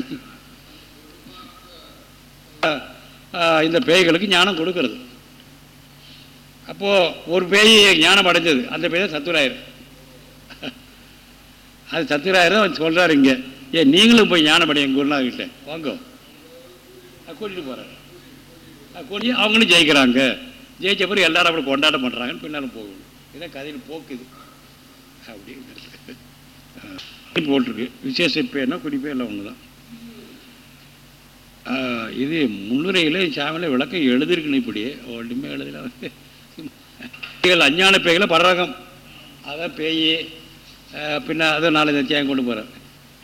S1: இந்த பேய்களுக்கு ஞானம் கொடுக்கறது. அப்போது ஒரு பேய் ஞானம் அடைஞ்சது அந்த பேய் தான் சத்துராயர். அது சத்துராயிரம் தான் சொல்கிறாரு இங்கே. ஏன் நீங்களும் போய் ஞானம் அடைய எங்கள் குருநாதர்கிட்ட வாங்க. கூட்டிகிட்டு போகிறாரு கூட்டி அவங்களும் ஜெயிக்கிறாங்க. ஜெயிச்ச பிறகு எல்லாரும் அப்படி கொண்டாட்டம் பண்ணுறாங்கன்னு பின்னாலும் போகணும். இதான் கதையில் போக்குது அப்படின்னு போட்டிருக்கு. விசேஷ பேர்னா குடிப்பே ஒன்று தான் ஆஹ் இது முன்னுரையில் சாமியில் விளக்கம் எழுதிருக்கணும் இப்படியே. ஒன்றுமே எழுதல. அஞ்ஞான பேய்களை பரகம் அதான் பேய். பின்ன அதை நாலு அத்தியாயம் கொண்டு போகிறேன்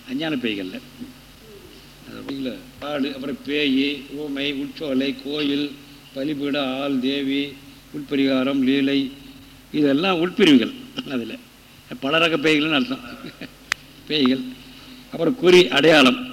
S1: அஞ்ஞான பேய்களில். அப்படிங்கள பாடு அப்புறம் பேய் ஊமை உட்சோலை கோயில் பலிபீட ஆள் தேவி உட்பரிகாரம் லீலை இதெல்லாம் உட்பிரிவுகள். அதில். பல ரக பேய்கள்னு அர்த்தம். பேய்கள். அப்புறம் குறி அடையாளம்